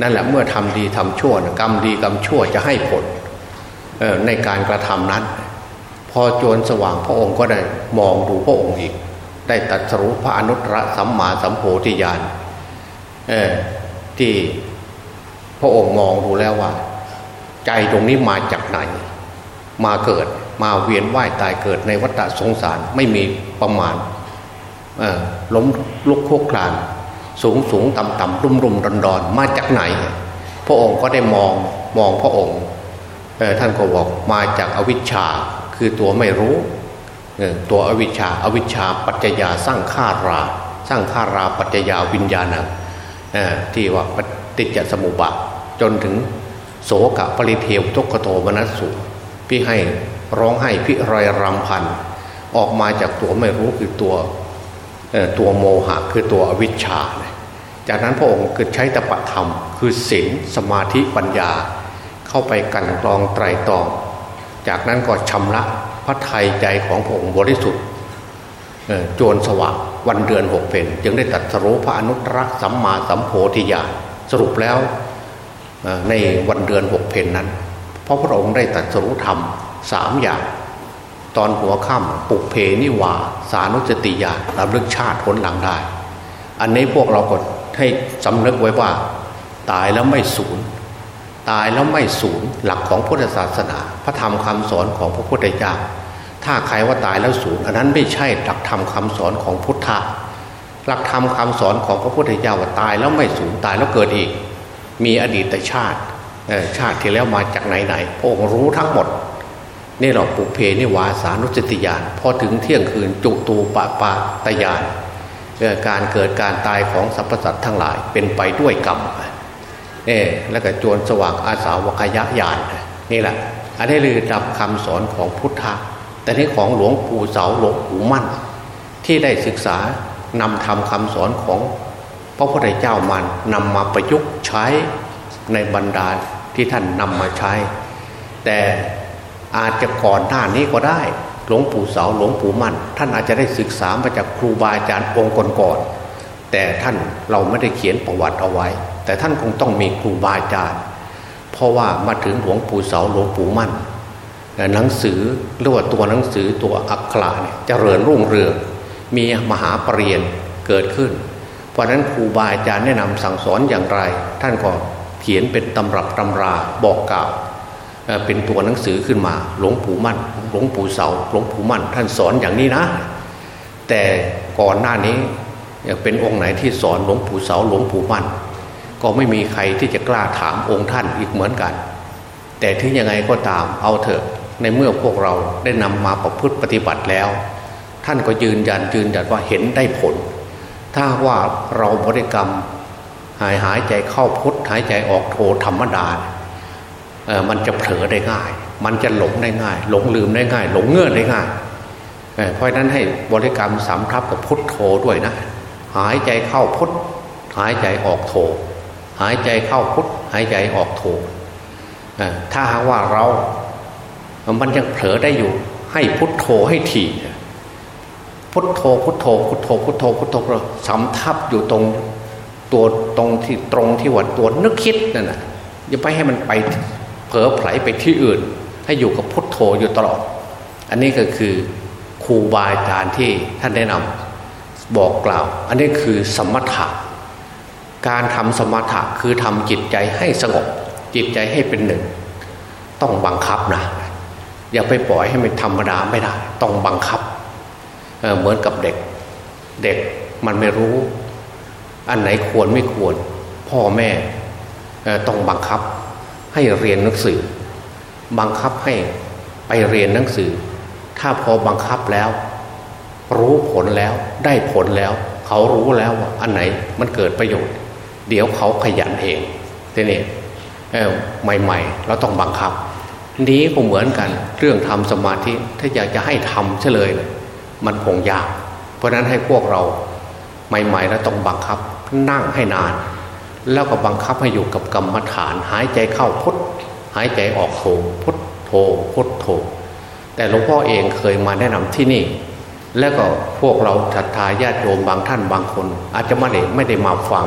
นั่นแหละเมื่อทำดีทำชั่วกรรมดีกรรมชั่วจะให้ผลในการกระทำนั้น พอจวนสว่างพระองค์ก็ได้มองดูพระองค์อีก ได้ตัดสรุปพระอนุตตรสัมมาสัมโพธิญาณที่พระองค์มองดูแล้วว่า ใจตรงนี้มาจากไหน มาเกิดมาเวียนว่ายตายเกิดในวัฏสงสารไม่มีประมาณ ล้มลุกโคกคลาน สูงสูงต่ำต่ำรุ่มรุ่มดอนดอนมาจากไหน พระองค์ก็ได้มองมองพระองค์ท่านก็บอกมาจากอวิชชาคือตัวไม่รู้ตัวอวิชชาอาวิชชาปัจจยาสร้างข้ารา สร้างข้าราปัจจยาวิญญาณที่ว่าปฏิจจสมุปบาทจนถึงโสกะปริเทวทุกขโทมนัสสุพี่ให้ร้องให้พิรอยรำพันออกมาจากตัวไม่รู้คือตัว ตัวโมหะคือตัวอวิชชา จากนั้นพระองค์ก็ใช้ตปะธรรม คือศีลสมาธิปัญญา เข้าไปกันกรองไตรตรอง จากนั้นก็ชำระพระไทยใจของพระองค์บริสุทธิ์โจรสว่างวันเดือนหกเป็น จึงได้ตัดสรุพระอนุตตรสัมมาสัมโพธิญาณสรุปแล้วในวันเดือนหกเพนนั้นเพราะพระองค์ได้ตัดสรุธรรมสามอย่าง ตอนหัวค่ำปุกเพนิวา สานุสติญาณระลึกชาติผลหลังได้ อันนี้พวกเราก็ให้สำนึกไว้ว่า ตายแล้วไม่สูญตายแล้วไม่สูญหลักของพุทธศาสนา พระธรรมคำสอนของพระพุทธเจ้าถ้าใครว่าตายแล้วสูญอันนั้นไม่ใช่หลักธรรมคาสอนของพุทธะหลักธรรมคาสอนของพระพุทธเจ้าว่าตายแล้วไม่สูญตายแล้วเกิดอีก มีอดีตชาติชาติที่แล้วมาจากไหนไหนพระองค์รู้ทั้งหมด นี่เราปุเพนิวาสานุสติญาณพอถึงเที่ยงคืนจุตูปะปาตยานการเกิดการตายของสรรพสัตว์ทั้งหลายเป็นไปด้วยกรรมเอแล้วก็จวนสว่างอาสาวกยะญาณนี่แหละ อันนี้คือดับคำสอนของพุทธะแต่ในของหลวงปู่เสาหลวงปู่มั่น ที่ได้ศึกษานำทำคำสอนของพระพุทธเจ้ามันนำมาประยุกต์ใช้ในบรรดาที่ท่านนำมาใช้ แต่ อาจจะก่อนหน้านี้ก็ได้ หลวงปู่เสาหลวงปู่มั่น ท่านอาจจะได้ศึกษามาจากครูบาอาจารย์องค์ก่อนๆแต่ท่านเราไม่ได้เขียนประวัติเอาไว้ แต่ท่านคงต้องมีครูบาอาจารย์ เพราะว่ามาถึงหลวงปู่เสาหลวงปู่มั่นหนังสือหรือว่าตัวหนังสือตัวอักขระเนี่ยจเจริญรุ่งเรืองมีมหาปรริญญาเกิดขึ้น เพราะนั้นครูบาอาจารย์แนะนำสั่งสอนอย่างไร ท่านก็เขียนเป็นตำรับตำราบอกกล่าว เป็นตัวหนังสือขึ้นมา หลวงปู่มั่น หลวงปู่เสา หลวงปู่มั่น ท่านสอนอย่างนี้นะ แต่ก่อนหน้านี้เป็นองค์ไหนที่สอนหลวงปู่เสา หลวงปู่มั่น ก็ไม่มีใครที่จะกล้าถามองค์ท่านอีกเหมือนกัน แต่ถึงยังไงก็ตามเอาเถอะในเมื่อพวกเราได้นำมาประพฤติปฏิบัติแล้ว ท่านก็ยืนยันยืนยันว่าเห็นได้ผล ถ้าว่าเราบริกรรมหายหายใจเข้าพุทหายใจออกโทธรรมดาเมันจะเผลอได้ง่าย มันจะหลงได้ง่าย หลงลืมได้ง่าย หลงเงื่อนได้ง่ายเพราะนั้นให้บริกรรมสามทับกับพุทโธด้วยนะ หายใจเข้าพุทหายใจออกโทหายใจเข้าพุทหายใจออกโทถ้าหากว่าเรา มันยังเผลอได้อยู่ ให้พุทโธให้ถี่พุทโธพุทโธพุทโธพุทโธพุทโธเราสำทับอยู่ตรงตัวตรงที่ตรงที่วัดตัวนึกคิดนั่นแหะอย่าไปให้มันไป เผลอไผลไปที่อื่น ให้อยู่กับพุทโธอยู่ตลอด อันนี้ก็คือครูบาอาจารย์ที่ท่านแนะนำบอกกล่าว อันนี้คือสมถะการทำสมถะคือทำจิตใจให้สงบ จิตใจให้เป็นหนึ่ง ต้องบังคับนะอย่าไปปล่อยให้มันธรรมดาไม่ได้ ต้องบังคับเเหมือนกับเด็ก เด็กมันไม่รู้ อันไหนควรไม่ควร พ่อแม่ต้องบังคับ ให้เรียนหนังสือ บังคับให้ไปเรียนหนังสือ ถ้าพอบังคับแล้ว รู้ผลแล้วได้ผลแล้ว เขารู้แล้วว่าอันไหนมันเกิดประโยชน์ เดี๋ยวเขาขยันเองทีนี้ใหม่ๆ เราต้องบังคับ นี้ก็เหมือนกันเรื่องทำสมาธิถ้าอยากจะให้ทำเฉลยเลยมันคงยาก เพราะนั้นให้พวกเราใหม่ๆแล้วต้องบังคับนั่งให้นาน แล้วก็บังคับให้อยู่กับกรรมฐาน หายใจเข้าพุทหายใจออกโทพุทโทพุทโท แต่หลวงพ่อเองเคยมาแนะนำที่นี่ แล้วก็พวกเราศรัทธาญาติโยมบางท่านบางคน อาจจะไม่ได้ไม่ได้มาฟัง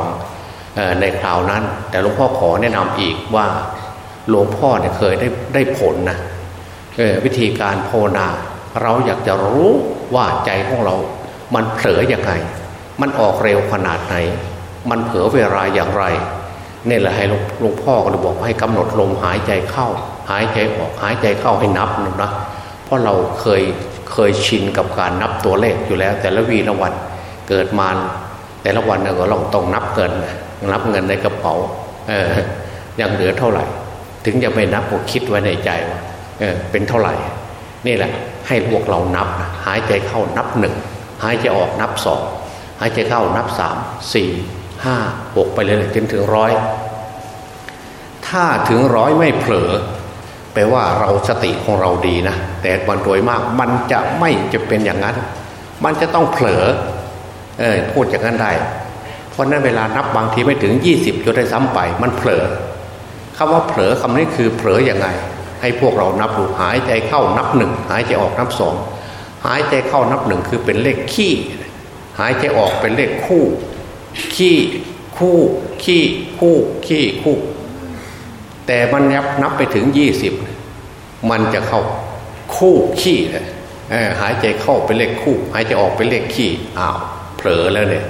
ในคราวนั้น แต่หลวงพ่อขอแนะนำอีกว่าหลวงพ่อเนี่ยเคยได้ได้ผลนะวิธีการภาวนา เราอยากจะรู้ว่าใจของเรา มันเผลออย่างไรมันออกเร็วขนาดไหน มันเผลอเวลาอย่างไรนี่แหละให้หลวงพ่อก็เลยบอกให้กำหนดลมหายใจเข้า หายใจออกหายใจเข้าให้นับนะเพราะเราเคยเคยชินกับการนับตัวเลขอยู่แล้ว แต่ละวีละวันเกิดมาแต่ละวันเราก็ลองต้องนับเงินนับเงินในกระเป๋าเออยังเหลือเท่าไหร่ ถึงจะไม่นับก็คิดไว้ในใจว่าเออเป็นเท่าไหร่ นี่แหละ ให้พวกเรานับ หายใจเข้านับหนึ่งหายใจออกนับสองหายใจเข้านับสามสี่ ห้าหกไปเลยจนถึงร้อยถ้าถึงร้อยไม่เผลอแปลว่าเราสติของเราดีนะ แต่บันโดยมากมันจะไม่จะเป็นอย่างนั้น มันจะต้องเผลอเออพูดอย่างนั้นได้ เพราะนั้นเวลานับบางทีไม่ถึง 20จนได้ซ้ำไป มันเผลอคำว่าเผลอคำนี้คือเผลออย่างไง ให้พวกเรานับดูหายใจเข้านับหนึ่งหายใจออกนับสองหายใจเข้านับหนึ่งคือเป็นเลขขี้ หายใจออกเป็นเลขคู่ ขี้คู่ขี้คู่ขี้คู่ แต่มันยับนับไปถึงยี่สิบมันจะเข้าคู่ขี้เลยหายใจเข้าเป็นเลขคู่ หายใจออกเป็นเลขขี้อ้าวเผลอแล้วเนี่ย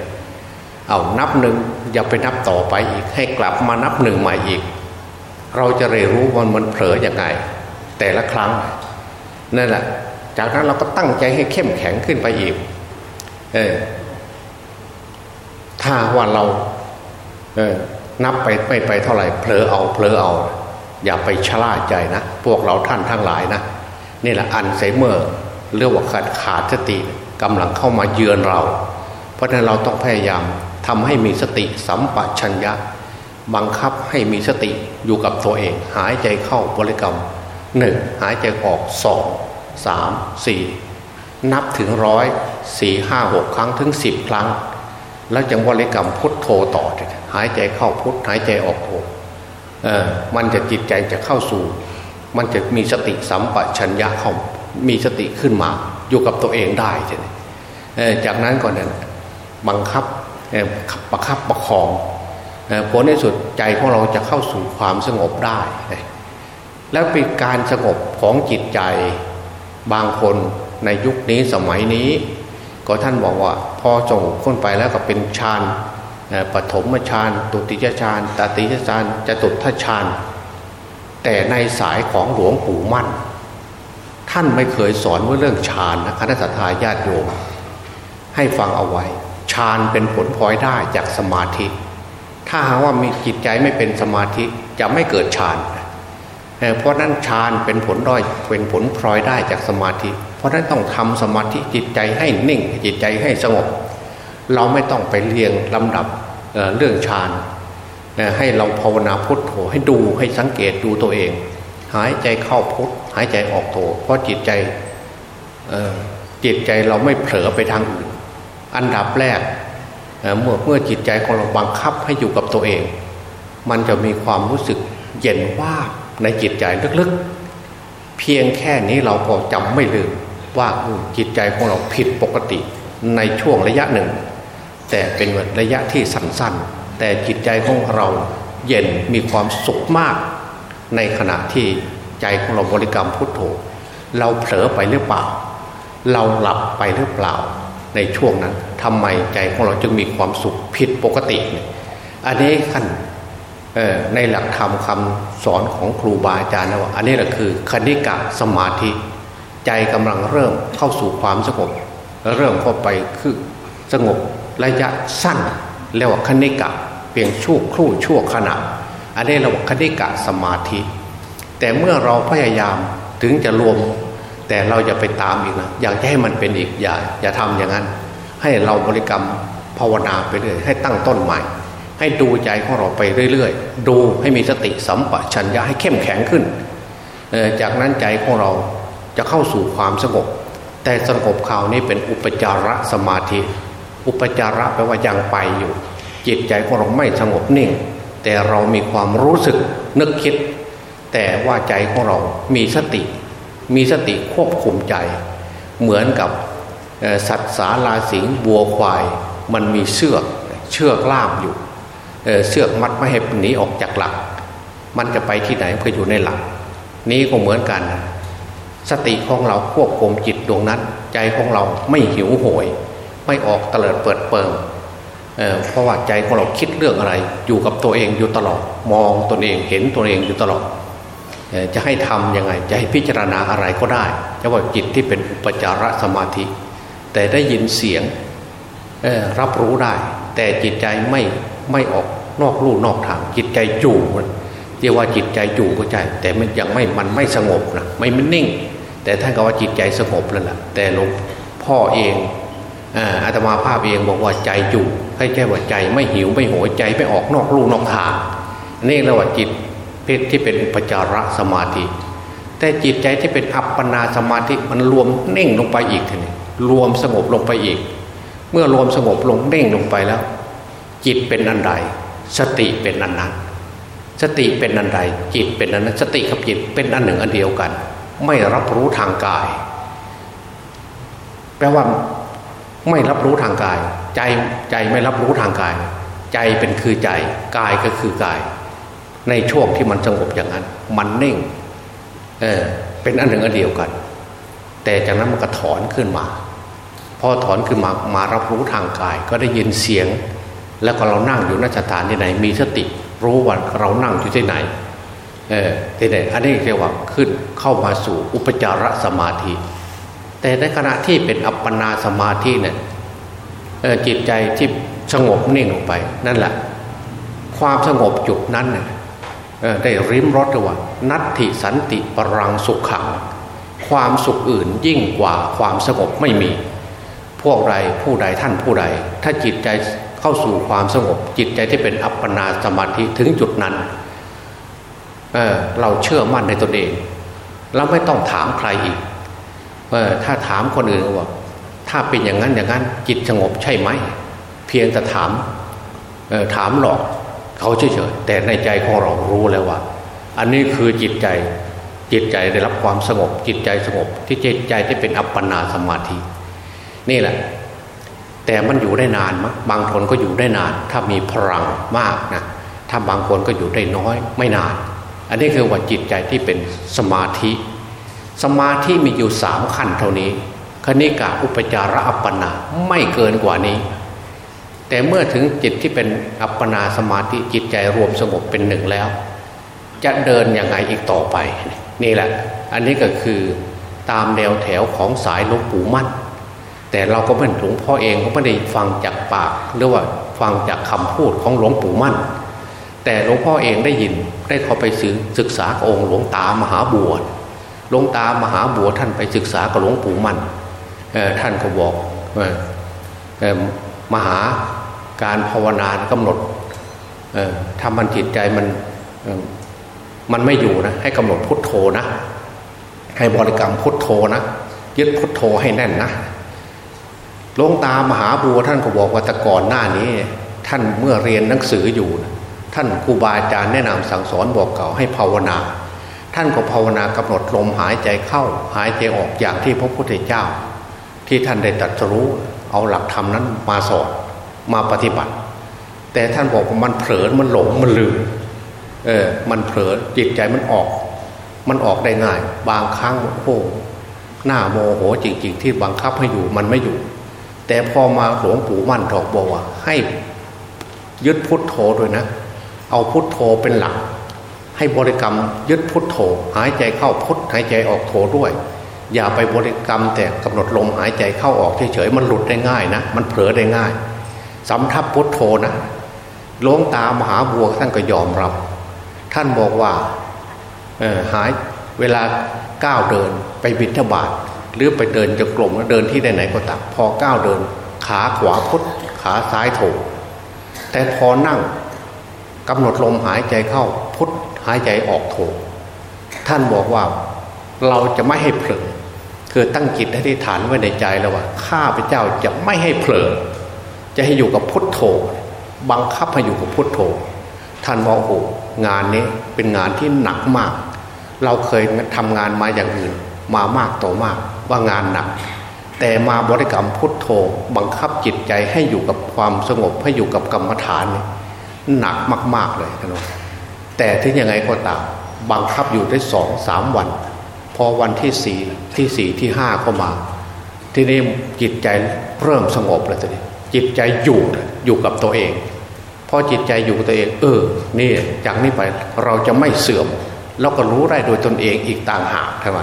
เอานับหนึ่งอย่าไปนับต่อไปอีก ให้กลับมานับหนึ่งใหม่อีก เราจะเรียนรู้ว่ามันเผลออย่างไง แต่ละครั้งนั่นแหละจากนั้นเราก็ตั้งใจให้เข้มแข็งขึ้นไปอีก เออ ถ้าว่าเราเออนับไปไม่ไปเท่าไหร่เผลอเอาเผลอเอา อย่าไปชะล่าใจนะ พวกเราท่านทั้งหลายนะนี่แหละอันไซเมอร์เรียกว่าขาดขาดสติกำลังเข้ามาเยือนเรา เพราะฉะนั้นเราต้องพยายามทำให้มีสติสัมปชัญญะ บังคับให้มีสติอยู่กับตัวเอง หายใจเข้าบริกรรมหนึ่งหายใจออกสองสามสี่นับถึงร้อยสี่ห้าหกครั้งถึงสิบครั้ง แล้วจังบริกรรมพุทโธต่อ หายใจเข้าพุทหายใจออกโธเออมันจะจิตใจจะเข้าสู่ มันจะมีสติสัมปชัญญะเข้ามีสติขึ้นมา อยู่กับตัวเองได้ใช่ไหมจากนั้นก่อนนั้นบังคับประคับประคองผลในสุดใจของเราจะเข้าสู่ความสงบได้ แล้วเป็นการสงบของจิตใจบางคนในยุคนี้สมัยนี้ ก็ท่านบอกว่า พอจงข้นไปแล้วก็เป็นฌานปฐมฌานตุติยฌานตติยฌานจตุทัชฌานแต่ในสายของหลวงปู่มั่น ท่านไม่เคยสอนว่าเรื่องฌานนะคณะสัตยาญาติโยม ให้ฟังเอาไว้ฌานเป็นผลพลอยได้จากสมาธิ ถ้าหากว่ามีจิตใจไม่เป็นสมาธิจะไม่เกิดฌานเเพราะนั้นฌานเป็นผลด้อยเป็นผลพลอยได้จากสมาธิ เพราะนั้นต้องทำสมาธิจิตใจให้นิ่ง จิตใจให้สงบ เราไม่ต้องไปเรียงลำดับเเรื่องฌานให้เราภาวนาพุทโธให้ดูให้สังเกตดูตัวเอง หายใจเข้าพุทหายใจออกโธเพราะจิตใจจิตใจเราไม่เผลอไปทางอื่น อันดับแรกเมื่อเมื่อจิตใจของเราบังคับให้อยู่กับตัวเอง มันจะมีความรู้สึกเย็นว่า ในจิตใจลึกๆ เพียงแค่นี้เราก็จำไม่ลืมว่าจิตใจของเราผิดปกติในช่วงระยะหนึ่ง แต่เป็นระยะที่สั้นๆ แต่จิตใจของเราเย็นมีความสุขมาก ในขณะที่ใจของเราบริกรรมพุทโธเราเผลอไปหรือเปล่า เราหลับไปหรือเปล่า ในช่วงนั้นทำไมใจของเราจึงมีความสุขผิดปกติ อันนี้ขั้น ในหลักธรรมคำสอนของครูบาอาจารย์นะว่าอันนี้แหละคือคณิกะสมาธิ ใจกำลังเริ่มเข้าสู่ความสงบเริ่มเข้าไปคือสงบระยะสั้นเรียกว่าคณิกะเพียงชั่วครู่ชั่วขณะ อันนี้เราว่าคณิกะสมาธิ แต่เมื่อเราพยายามถึงจะรวม แต่เราอย่าไปตามอีกนะอยากให้มันเป็นอีกอย่าอย่าทำอย่างนั้น ให้เราบริกรรมภาวนาไปเรื่อยให้ตั้งต้นใหม่ ให้ดูใจของเราไปเรื่อยๆ ดูให้มีสติสัมปชัญญะให้เข้มแข็งขึ้น จากนั้นใจของเราจะเข้าสู่ความสงบ แต่สงบข่าวนี้เป็นอุปจารสมาธิ อุปจาระแปลว่ายังไปอยู่ จิตใจของเราไม่สงบนิ่ง แต่เรามีความรู้สึกนึกคิด แต่ว่าใจของเรามีสติ มีสติควบคุมใจ เหมือนกับสัตว์สาลาสิงบัวควาย มันมีเชือกเชือกล่ามอยู่ เชือกมัดไม่ให้หนีออกจากหลัก มันจะไปที่ไหนก็อยู่ในหลัก นี้ก็เหมือนกัน สติของเราควบคุมจิตดวงนั้น ใจของเราไม่หิวโหย ไม่ออกเตลิดเปิดเปิงเเพราะว่าใจของเราคิดเรื่องอะไร อยู่กับตัวเองอยู่ตลอด มองตนเองเห็นตัวเองอยู่ตลอดจะให้ทำยังไงจะให้พิจารณาอะไรก็ได้จะว่าจิตที่เป็นอุปจารสมาธิ แต่ได้ยินเสียงรับรู้ได้ แต่จิตใจไม่ ไม่ออกนอกลู่นอกทาง จิตใจจู่เรียกว่าจิตใจจู่ก็ใจ แต่มันยังไม่มันไม่สงบนะไม่มันนิ่ง แต่ท่านก็ว่าจิตใจสงบแล้วล่ะแต่หลวงพ่อเองอาตมาภาพเองบอกว่าใจจู่ให้แค่ว่าใจไม่หิวไม่โหยใจไม่ออกนอกลู่นอกทางนี่เรียกว่าจิตเพจที่เป็นอุปจารสมาธิ แต่จิตใจที่เป็นอัปปนาสมาธิมันรวมเน่งลงไปอีกทีรวมสงบลงไปอีก เมื่อรวมสงบลงเด้งลงไปแล้ว จิตเป็นอันใด สติเป็นอันนั้น สติเป็นอันใด จิตเป็นอันนั้น สติกับจิตเป็นอันหนึ่งอันเดียวกัน ไม่รับรู้ทางกาย แปลว่าไม่รับรู้ทางกาย ใจใจไม่รับรู้ทางกาย ใจเป็นคือใจกายก็คือกาย ในช่วงที่มันสงบอย่างนั้น มันนิ่งเออเป็นอันหนึ่งอันเดียวกัน แต่จากนั้นมันก็ถอนขึ้นมา พอถอนขึ้นมามารับรู้ทางกาย ก็ได้ยินเสียง แล้วก็เรานั่งอยู่นสถานที่ไหน มีสติรู้ว่าเรานั่งอยู่ที่ไหนเออที่ไหนอันนี้เรียกว่าขึ้นเข้ามาสู่อุปจารสมาธิ แต่ในขณะที่เป็นอัปปนาสมาธิเนี่ยจิตใจที่สงบนิ่งลงไป นั่นแหละ ความสงบจุดนั้นเนี่ยได้ริมรสว่า นัตถิสันติปรังสุขขัง ความสุขอื่นยิ่งกว่าความสงบไม่มี พวกใดผู้ใดท่านผู้ใด ถ้าจิตใจ เข้าสู่ความสงบจิตใจที่เป็นอัปปนาสมาธิถึงจุดนั้นเเราเชื่อมั่นในตนเองเราไม่ต้องถามใครอีกอถ้าถามคนอื่นว่า ถ้าเป็นอย่างนั้นอย่างนั้น จิตสงบใช่ไหม เพียงแต่ถามถามหลอกเขาเฉยๆแต่ในใจของเรารู้แล้วว่า อันนี้คือจิตใจจิตใจได้รับความสงบจิตใจสงบที่จิตใจที่เป็นอัปปนาสมาธิ นี่แหละ แต่มันอยู่ได้นานมั้งบางคนก็อยู่ได้นาน ถ้ามีพลังมากนะถ้าบางคนก็อยู่ได้น้อยไม่นาน อันนี้คือว่าจิตใจที่เป็นสมาธิ สมาธิมีอยู่สามขั้นเท่านี้คณิกะอุปจาระอัปปนาไม่เกินกว่านี้ แต่เมื่อถึงจิตที่เป็นอัปปนาสมาธิจิตใจรวมสงบเป็นหนึ่งแล้ว จะเดินยังไงอีกต่อไป นี่แหละ อันนี้ก็คือตามแนวแถวของสายหลวงปู่มั่น แต่เราก็เป็นหลวงพ่อเองก็ไม่ได้ฟังจากปากหรือว่าฟังจากคำพูดของหลวงปู่มั่น แต่หลวงพ่อเองได้ยินได้เข้าไปศึกษาองค์หลวงตามหาบวชหลวงตามหาบัวท่านไปศึกษากับหลวงปู่มั่นท่านก็บอกมหาการภาวนากำหนดทำมันจิตใจมันมันไม่อยู่นะให้กำหนดพุทโธนะ ให้บริกรรมพุทโธนะยึดพุทโธให้แน่นนะ หลวงตามหาบัวท่านก็บอกว่าแต่ก่อนหน้านี้ ท่านเมื่อเรียนหนังสืออยู่ ท่านครูบาอาจารย์แนะนำสั่งสอนบอกเก่าให้ภาวนา ท่านก็ภาวนากำหนดลมหายใจเข้า หายใจออกอย่างที่พระพุทธเจ้า ที่ท่านได้ตรัสรู้เอาหลักธรรมนั้นมาสอนมาปฏิบัติ แต่ท่านบอกว่ามันเผลอมันหลงมันลืมเออมันเผลอจิตใจมันออก มันออกได้ง่าย บางครั้งโอ้หน้าโมโหจริง ๆ ที่บังคับให้อยู่มันไม่อยู่ แต่พอมาหลวงปู่มั่นถอกบอกว่าให้ยึดพุทโธด้วยนะ เอาพุทโธเป็นหลัก ให้บริกรรมยึดพุทโธ หายใจเข้าพุทหายใจออกโธด้วย อย่าไปบริกรรมแต่กำหนดลมหายใจเข้าออกเฉยๆมันหลุดได้ง่ายนะ มันเผลอได้ง่ายสำทับพุทโธนะหลวงตามหาบัวท่านก็ยอมรับ ท่านบอกว่าหายเวลาก้าวเดินไปบิณฑบาต หรือไปเดินจะกลมแล้วเดินที่ไหนๆก็ตามพอก้าวเดิน ขาขวาพุทขาซ้ายโถแต่พอนั่งกำหนดลมหายใจเข้าพุทหายใจออกโถท่านบอกว่าเราจะไม่ให้เผลอคือตั้งจิตให้ที่ฐานไว้ในใจแล้วว่าข้าพเจ้าจะไม่ให้เผลอจะให้อยู่กับพุทโธบังคับให้อยู่กับพุทโธท่านบอกโอ้งานนี้เป็นงานที่หนักมาก เราเคยทำงานมาอย่างอื่น มามากต่อมากว่างานหนัก แต่มาบริกรรมพุทโธบังคับจิตใจให้อยู่กับความสงบให้อยู่กับกรรมฐานหนักมาก ๆเลยท่านแต่ที่ยังไงก็ตามบังคับอยู่ได้สองสามวัน พอวันที่สี่ที่สี่ที่ห้าเข้ามา ทีนี่จิตใจเริ่มสงบแล้วทีนี้จิตใจอยู่อยู่กับตัวเองพอจิตใจอยู่กับตัวเอง เออนี่จากนี้ไปเราจะไม่เสื่อม แล้วก็รู้ได้โดยตนเองอีกต่างหากใช่ไหม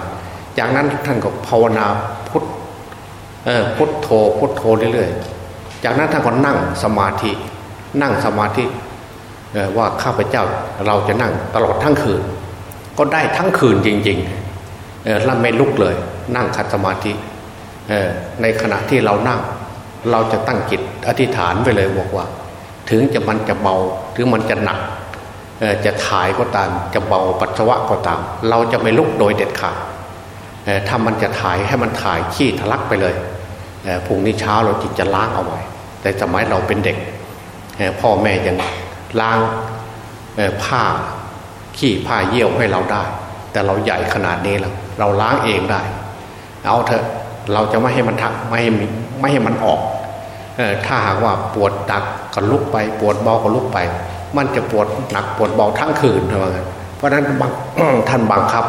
จากนั้นท่านก็ภาวนาพุทพุทโธพุทโธเรื่อยๆ จากนั้นท่านก็นั่งสมาธิ นั่งสมาธิว่าข้าพเจ้าเราจะนั่งตลอดทั้งคืน ก็ได้ทั้งคืนจริงๆแล้วไม่ลุกเลย นั่งคัดสมาธิในขณะที่เรานั่ง เราจะตั้งจิตอธิษฐานไปเลยบอกว่า ถึงจะมันจะเบาถึงมันจะหนักจะถ่ายก็ตาม จะเบาปัสสาวะก็ตาม เราจะไม่ลุกโดยเด็ดขาด ถ้ามันจะถ่ายให้มันถ่ายขี้ทะลักไปเลยพรุ่งนี้เช้าเราจิตจะล้างเอาไว้ แต่สมัยเราเป็นเด็กพ่อแม่ยังล้างผ้าขี้ผ้าเยี่ยวให้เราได้ แต่เราใหญ่ขนาดนี้แล้วเราล้างเองได้ เอาเถอะเราจะไม่ให้มันทักไม่ให้ไม่ให้มันออกถ้าหากว่าปวดตักก็ลุกไป ปวดเบาก็ลุกไป มันจะปวดหนักปวดเบาทั้งคืนเท่านั้นเพราะนั้นท่านบังคับ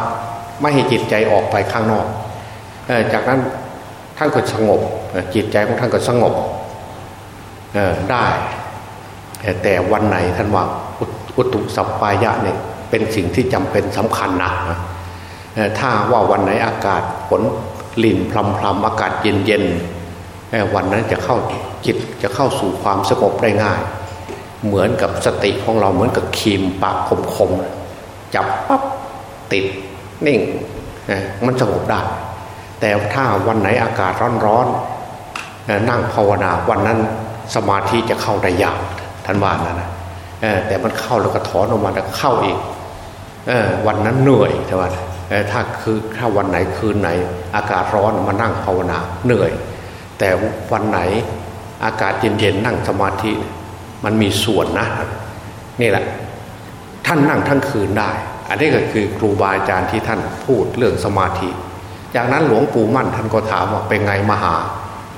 ไม่ให้จิตใจออกไปข้างนอกจากนั้นท่านก็สงบจิตใจของท่านก็สงบได้แต่วันไหนท่านว่าอุตุสัพพายะเนี่ยเป็นสิ่งที่จำเป็นสำคัญนะถ้าว่าวันไหนอากาศฝนลิ่นพลำพลำอากาศเย็นเย็นวันนั้นจะเข้าจิตจะเข้าสู่ความสงบได้ง่าย เหมือนกับสติของเราเหมือนกับครีมปากคมๆจับปั๊บติด นิ่งมันสงบได้ แต่ถ้าวันไหนอากาศร้อนๆนั่งภาวนาวันนั้นสมาธิจะเข้าได้ยากท่านว่านะนะแต่มันเข้าแล้วก็ถอนออกมาแล้วเข้าอีกวันนั้นเหนื่อยใช่ไหมถ้าคือถ้าวันไหนคืนไหน อากาศร้อนมานั่งภาวนาเหนื่อย แต่วันไหนอากาศเย็นๆนั่งสมาธิมันมีส่วนนะนี่แหละ ท่านนั่งทั้งคืนได้ อันนี้ก็คือครูบาอาจารย์ที่ท่านพูดเรื่องสมาธิ จากนั้นหลวงปู่มั่นท่านก็ถามว่าเป็นไงมหา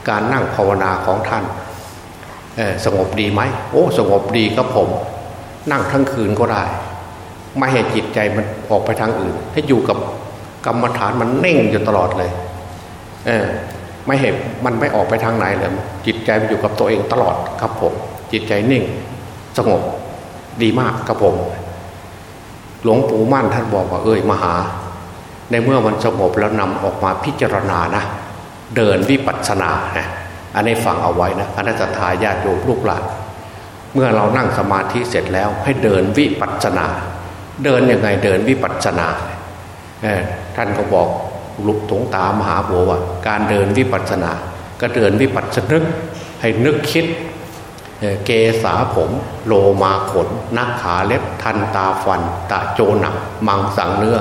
การนั่งภาวนาของท่านสงบดีไหมโอ้สงบดีครับผม นั่งทั้งคืนก็ได้ไม่ให้จิตใจมันออกไปทางอื่น ให้อยู่กับกรรมฐานมันเน่งอยู่ตลอดเลย เออไม่เห็นมันไม่ออกไปทางไหนเลย จิตใจมันอยู่กับตัวเองตลอดครับผม จิตใจนิ่ง สงบดีมากครับผม หลวงปู่มั่นท่านบอกว่าเอ้ยมหา ในเมื่อมันสงบแล้วนำออกมาพิจารณานะเดินวิปัสสนานะอันนี้ฟังเอาไว้นะอนัตถาญาติโยมลูกหลานเมื่อเรานั่งสมาธิเสร็จแล้วให้เดินวิปัสสนา เดินยังไงเดินวิปัสสนาท่านก็บอกลุกถงตามหาบัวว่าการเดินวิปัสสนา ก็เดินวิปัสสนึกให้นึกคิด เกษาผม โลมาขน นักขาเล็บ ทันตาฟัน ตะโจหนัก มังสังเนื้อ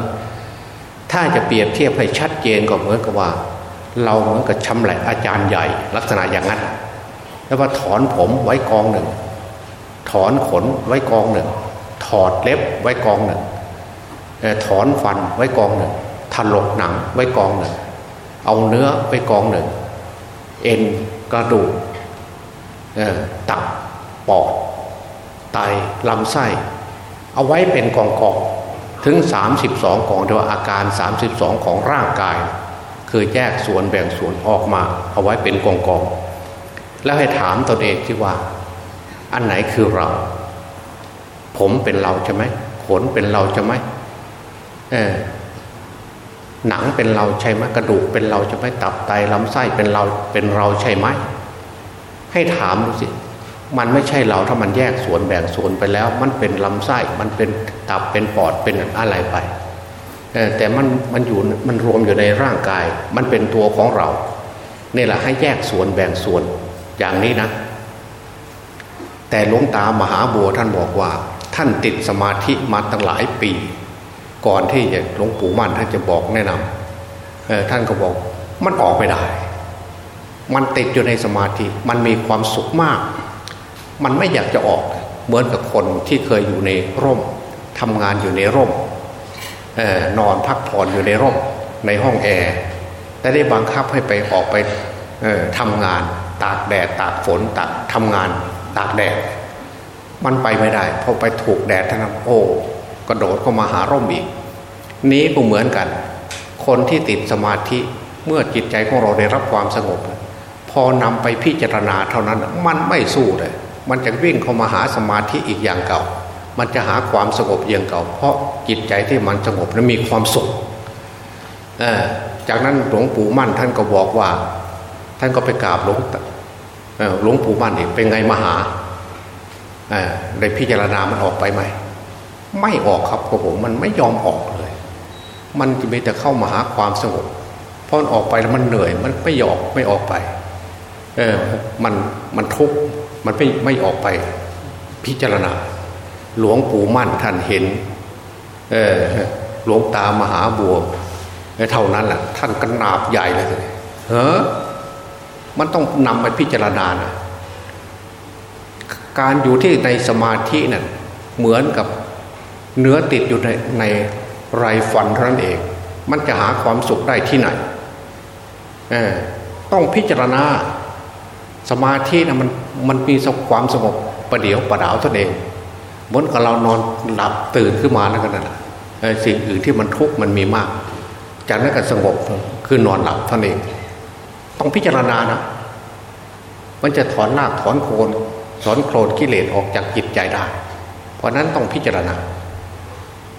ถ้าจะเปรียบเทียบให้ชัดเจนก็เหมือนกับว่า เราเหมือนกับชำแหละอาจารย์ใหญ่ ลักษณะอย่างนั้น แล้วว่าถอนผมไว้กองหนึ่ง ถอนขนไว้กองหนึ่ง ถอดเล็บไว้กองหนึ่งถอนฟันไว้กองหนึ่งถลกหนังไว้กองหนึ่ง เอาเนื้อไว้กองหนึ่ง เอ็นกระดูกตับ ปอดไตลำไส้ เอาไว้เป็นกองกองถึง 32กองเรียกว่าอาการ 32 ของร่างกาย คือแยกส่วนแบ่งส่วนออกมา เอาไว้เป็นกองกองแล้วให้ถามตนเองที่ว่า อันไหนคือเรา ผมเป็นเราใช่ไหมขนเป็นเราใช่ไหมเออหนังเป็นเราใช่ไหมกระดูกเป็นเราใช่ไหมตับไตลำไส้เป็นเราเป็นเราใช่ไหมให้ถามดูสิ มันไม่ใช่เราถ้ามันแยกส่วนแบ่งส่วนไปแล้ว มันเป็นลำไส้มันเป็นตับเป็นปอดเป็นอะไรไปแต่มันมันอยู่มันรวมอยู่ในร่างกาย มันเป็นตัวของเราเนี่แหละให้แยกส่วนแบ่งส่วนอย่างนี้นะ แต่หลวงตามหาบัวท่านบอกว่า ท่านติดสมาธิมาตั้งหลายปี ก่อนที่หลวงปู่มั่นท่านจะบอกแนะนำท่านก็บอกมันออกไม่ได้ มันติดอยู่ในสมาธิ มันมีความสุขมาก มันไม่อยากจะออกเหมือนกับคนที่เคยอยู่ในร่มทำงานอยู่ในร่มนอนพักผ่อนอยู่ในร่มในห้องแอร์แต่ได้บังคับให้ไปออกไปทำงาน ตากแดดตากฝนตากทำงาน ตากแดด มันไปไม่ได้พอไปถูกแดดท่านโอ้กระโดดก็มาหาร่มอีก นี้ก็เหมือนกัน คนที่ติดสมาธิเมื่อจิตใจของเราได้รับความสงบ พอนำไปพิจารณาเท่านั้นมันไม่สู้เลย มันจะวิ่งเข้ามาหาสมาธิอีกอย่างเก่า มันจะหาความสงบอย่างเก่า เพราะจิตใจที่มันสงบนั้นมีความสุขจากนั้นหลวงปู่มั่นท่านก็บอกว่า ท่านก็ไปกราบหลวงหลวงปู่มั่นอีกเป็นไงมหาได้พิจารณามันออกไปไหมไม่ออกครับผมมันไม่ยอมออกเลย มันจะมีแต่เข้ามาหาความสงบพอออกไปแล้วมันเหนื่อยมันไม่ยอมไม่ออกไป เออมันมันทุกข์ มันไม่ไม่ออกไปพิจารณา หลวงปู่มั่นท่านเห็นเออหลวงตามหาบัวเท่านั้นแหละท่านกระนาบใหญ่เลยเฮ้อมันต้องนำไปพิจารณานะการอยู่ที่ในสมาธินั่นเหมือนกับเนื้อติดอยู่ในในไรฟันเท่านั้นเอง มันจะหาความสุขได้ที่ไหนต้องพิจารณา สมาธินะมันมันมีความสงบประเดี๋ยวประดาวตนเองเหมือนกับเรานอนหลับตื่นขึ้นมาแล้วกันนะสิ่งอื่นที่มันทุกข์มันมีมาก จากนั้นก็สงบคือนอนหลับท่านเอง ต้องพิจารณานะ มันจะถอนรากถอนโคนถอนโคลนกิเลสออกจากจิตใจได้ เพราะนั้นต้องพิจารณา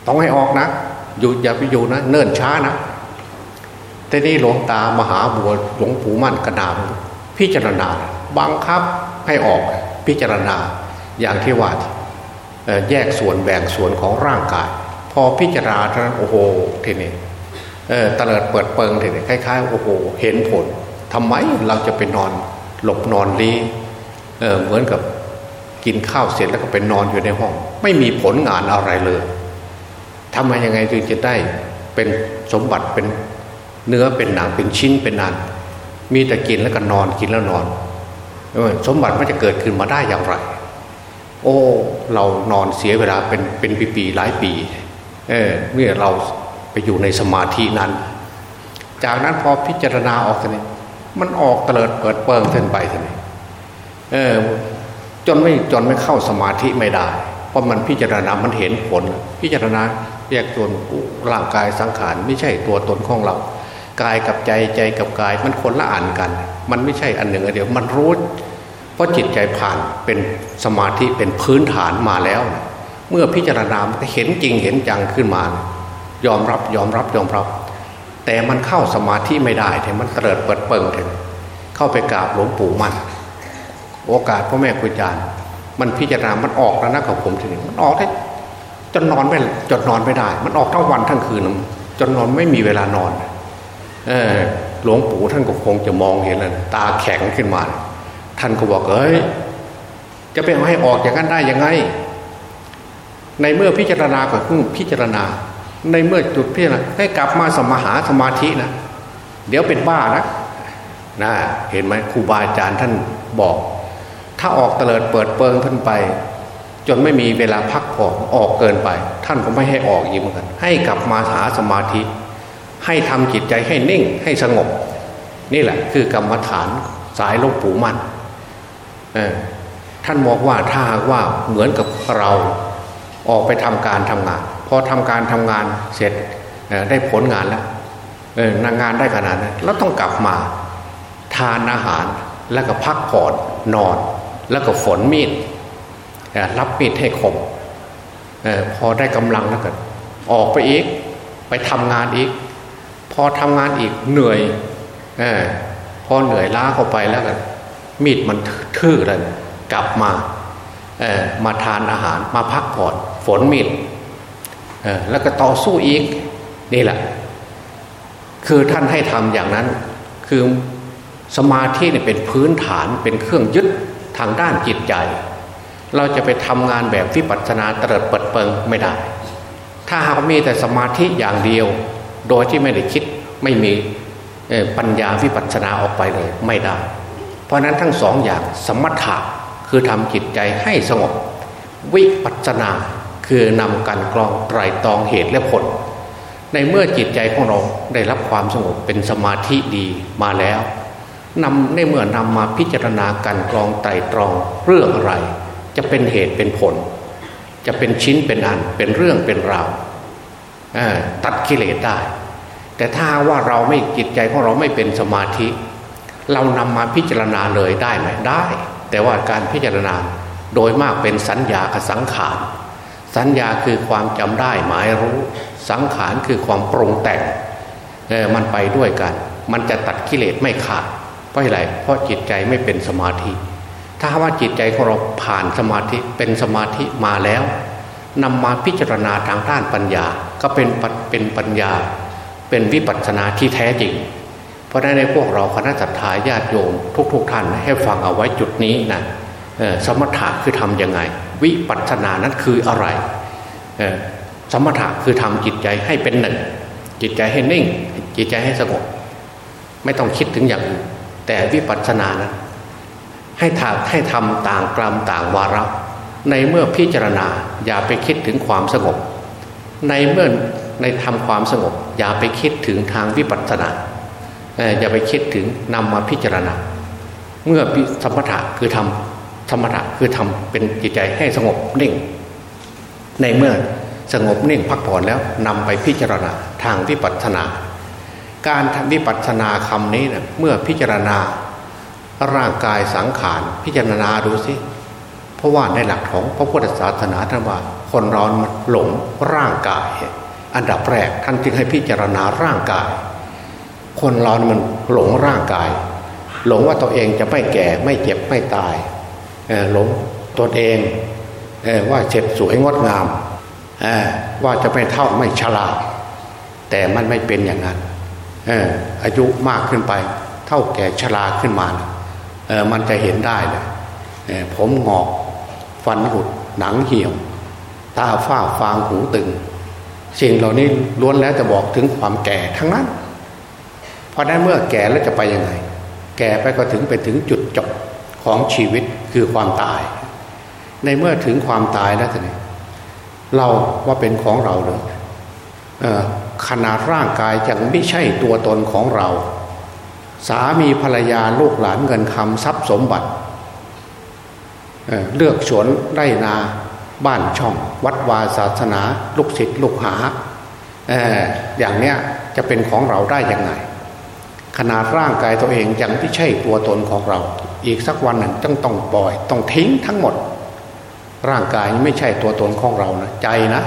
ต้องให้ออกนะ อยู่อย่าไปอยู่นะ เนิ่นช้านะแต่นี่หลวงตามหาบัวหลวงปู่มั่นกระดามพิจารณา บังคับให้ออกพิจารณาอย่างที่ว่าแยกส่วนแบ่งส่วนของร่างกาย พอพิจารณาเท่านั้นโอ้โหทีนี้เตลิดเปิดเปิงทีนี้คล้ายๆโอ้โหเห็นผลทำไมเราจะไปนอนหลบนอนลีเเหมือนกับกินข้าวเสร็จแล้วก็ไปนอนอยู่ในห้อง ไม่มีผลงานอะไรเลยทำไมยังไงจึงจะได้เป็นสมบัติเป็นเนื้อเป็นหนังเป็นชิ้นเป็นนันมีแต่กินแล้วก็นอนกินแล้วนอน สมบัติมันจะเกิดขึ้นมาได้อย่างไร โอ้ เรานอนเสียเวลาเป็นเป็นปีๆหลายปี เออเมื่อเราไปอยู่ในสมาธินั้น จากนั้นพอพิจารณาออกทีนี้มันออกเตลิดเปิดเปิงเส้นไปทีนี้เออจนไม่จนไม่เข้าสมาธิไม่ได้ เพราะมันพิจารณา มันเห็นผล พิจารณาแยกตัวร่างกายสังขารไม่ใช่ตัวตนของเรา กายกับใจใจกับกาย มันคนละอ่านกัน มันไม่ใช่อันหนึ่งอันเดียวมันรู้เพราะจิตใจผ่านเป็นสมาธิเป็นพื้นฐานมาแล้ว เมื่อพิจารณาเห็นจริงเห็นจังขึ้นมา ยอมรับยอมรับยอมรับ แต่มันเข้าสมาธิไม่ได้ถึงมันเตลิดเปิดเปิงถึงเข้าไปกราบหลวงปู่มันโอกาสพ่อแม่ครูอาจารย์ มันพิจารณา มันออกแล้วนะกับผมทีนี้มันออกได้จนนอนไม่จนนอนไม่ได้ มันออกทั้งวันทั้งคืนจนนอนไม่มีเวลานอน หลวงปู่ท่านก็คงจะมองเห็นแล้วตาแข็งขึ้นมา ท่านก็บอกเอ้ยจะไปให้ออกอย่างนั้นได้ยังไง ในเมื่อพิจารณาก็เพิ่งพิจารณา ในเมื่อจุดพิจารณาให้กลับมาสมาหาสมาธินะเดี๋ยวเป็นบ้านะนะเห็นไหมครูบาอาจารย์ท่านบอก ถ้าออกเตลิดเปิดเปิงท่านไป จนไม่มีเวลาพักผ่อนออกเกินไป ท่านก็ไม่ให้ออกอีกเหมือนกัน ให้กลับมาหาสมาธิ ให้ทำจิตใจให้นิ่งให้สงบ นี่แหละคือกรรมฐานสายหลวงปู่มั่นท่านบอกว่าถ้าว่าเหมือนกับเราออกไปทำการทำงาน พอทำการทำงานเสร็จได้ผลงานแล้วนางงานได้ขนาดนั้นแล้วต้องกลับมาทานอาหารแล้วก็พักผ่อนนอน แล้วก็ฝนมีดรับมีดให้คมพอได้กำลังแล้วก็ออกไปอีกไปทำงานอีก พอทำงานอีกเหนื่อยอพอเหนื่อยล้าเข้าไปแล้วกันมีดมันทื่อเลยกลับมามาทานอาหารมาพักผ่อนฝนมีดแล้วก็ต่อสู้อีกนี่แหละ คือท่านให้ทำอย่างนั้น คือสมาธิเนี่ยเป็นพื้นฐานเป็นเครื่องยึดทางด้านจิตใจ เราจะไปทำงานแบบวิปัสสนาเตริดเปิดเปิงไม่ได้ ถ้าหากมีแต่สมาธิอย่างเดียว โดยที่ไม่ได้คิดไม่มีปัญญาวิปัสสนาออกไปเลยไม่ได้ เพราะนั้นทั้งสองอย่างสมถะคือทำจิตใจให้สงบ วิปัสสนาคือนำกันกรองไตรตองเหตุและผล ในเมื่อจิตใจของเราได้รับความสงบเป็นสมาธิดีมาแล้วนำในเมื่อนำมาพิจารณากันกรองไตรตรองเรื่องอะไร จะเป็นเหตุเป็นผล จะเป็นชิ้นเป็นอันเป็นเรื่องเป็นราว ตัดกิเลสได้ แต่ถ้าว่าเราไม่จิตใจของเราไม่เป็นสมาธิ เรานำมาพิจารณาเลยได้ไหมได้ แต่ว่าการพิจารณาโดยมากเป็นสัญญากับสังขารสัญญาคือความจำได้หมายรู้สังขารคือความปรุงแต่งมันไปด้วยกัน มันจะตัดกิเลสไม่ขาดเพราะอะไรเพราะจิตใจไม่เป็นสมาธิ ถ้าว่าจิตใจของเราผ่านสมาธิเป็นสมาธิมาแล้วนำมาพิจารณาทางด้านปัญญา ก็เป็นเป็นปัญญา เป็นวิปัสสนาที่แท้จริง เพราะในพวกเราคณะสัตยาญาติโยม ทุกๆทท่านให้ฟังเอาไว้จุดนี้นะสมถะคือทำยังไง วิปัสสนานั้นคืออะไร สมถะคือทำจิตใจให้เป็นหนึ่ง จิตใจให้นิ่ง จิตใจให้สงบไม่ต้องคิดถึงอย่างอื่นแต่วิปัสสนานะให้ทำให้ทำต่างกรรมต่างวาระ ในเมื่อพิจารณาอย่าไปคิดถึงความสงบ ในเมื่อในทำความสงบ อย่าไปคิดถึงทางวิปัสสนาอย่าไปคิดถึงนำมาพิจารณา เมื่อสมถะคือทำสมถะคือทำเป็นจิตใจให้สงบนิ่ง ในเมื่อสงบนิ่งพักผ่อนแล้วนำไปพิจารณาทางวิปัสสนา การทำวิปัสสนาคำนี้เนะเมื่อพิจารณาร่างกายสังขารพิจารณาดูสิเพราะว่าในหลักของพระพุทธศาสนาท่านว่า คนเรามันหลงร่างกาย อันดับแรกท่านจึงให้พิจารณาร่างกาย คนเรามันหลงร่างกาย หลงว่าตัวเองจะไม่แก่ไม่เจ็บไม่ตายหลงตนเองว่าเจ็บสวยงดงามว่าจะไม่เท่าไม่ฉลาดแต่มันไม่เป็นอย่างนั้นอายุมากขึ้นไป เท่าแก่ชราขึ้นมามันจะเห็นได้เลยผมหงอกฟันหุดหนังเหี่ยว ตาฝ้าฟางหูตึง สิ่งเหล่านี้ล้วนแล้วจะบอกถึงความแก่ทั้งนั้น เพราะนั้นเมื่อแก่แล้วจะไปยังไง แก่ไปก็ถึงไปถึงจุดจบของชีวิตคือความตาย ในเมื่อถึงความตายแล้วทีนี้เราว่าเป็นของเราเลยขนาดร่างกายยังไม่ใช่ตัวตนของเรา สามีภรรยาลูกหลานเงินคำทรัพย์สมบัติเเลือกสวนไร่นา บ้านช่อง วัดวาศาสนา ลูกศิษย์ลูกหาออย่างเนี้ยจะเป็นของเราได้ยังไงขนาดร่างกายตัวเองยังไม่ใช่ตัวตนของเรา อีกสักวันหนึ่งต้องต้องปล่อย ต้องทิ้งทั้งหมด ร่างกายไม่ใช่ตัวตนของเรานะใจนะ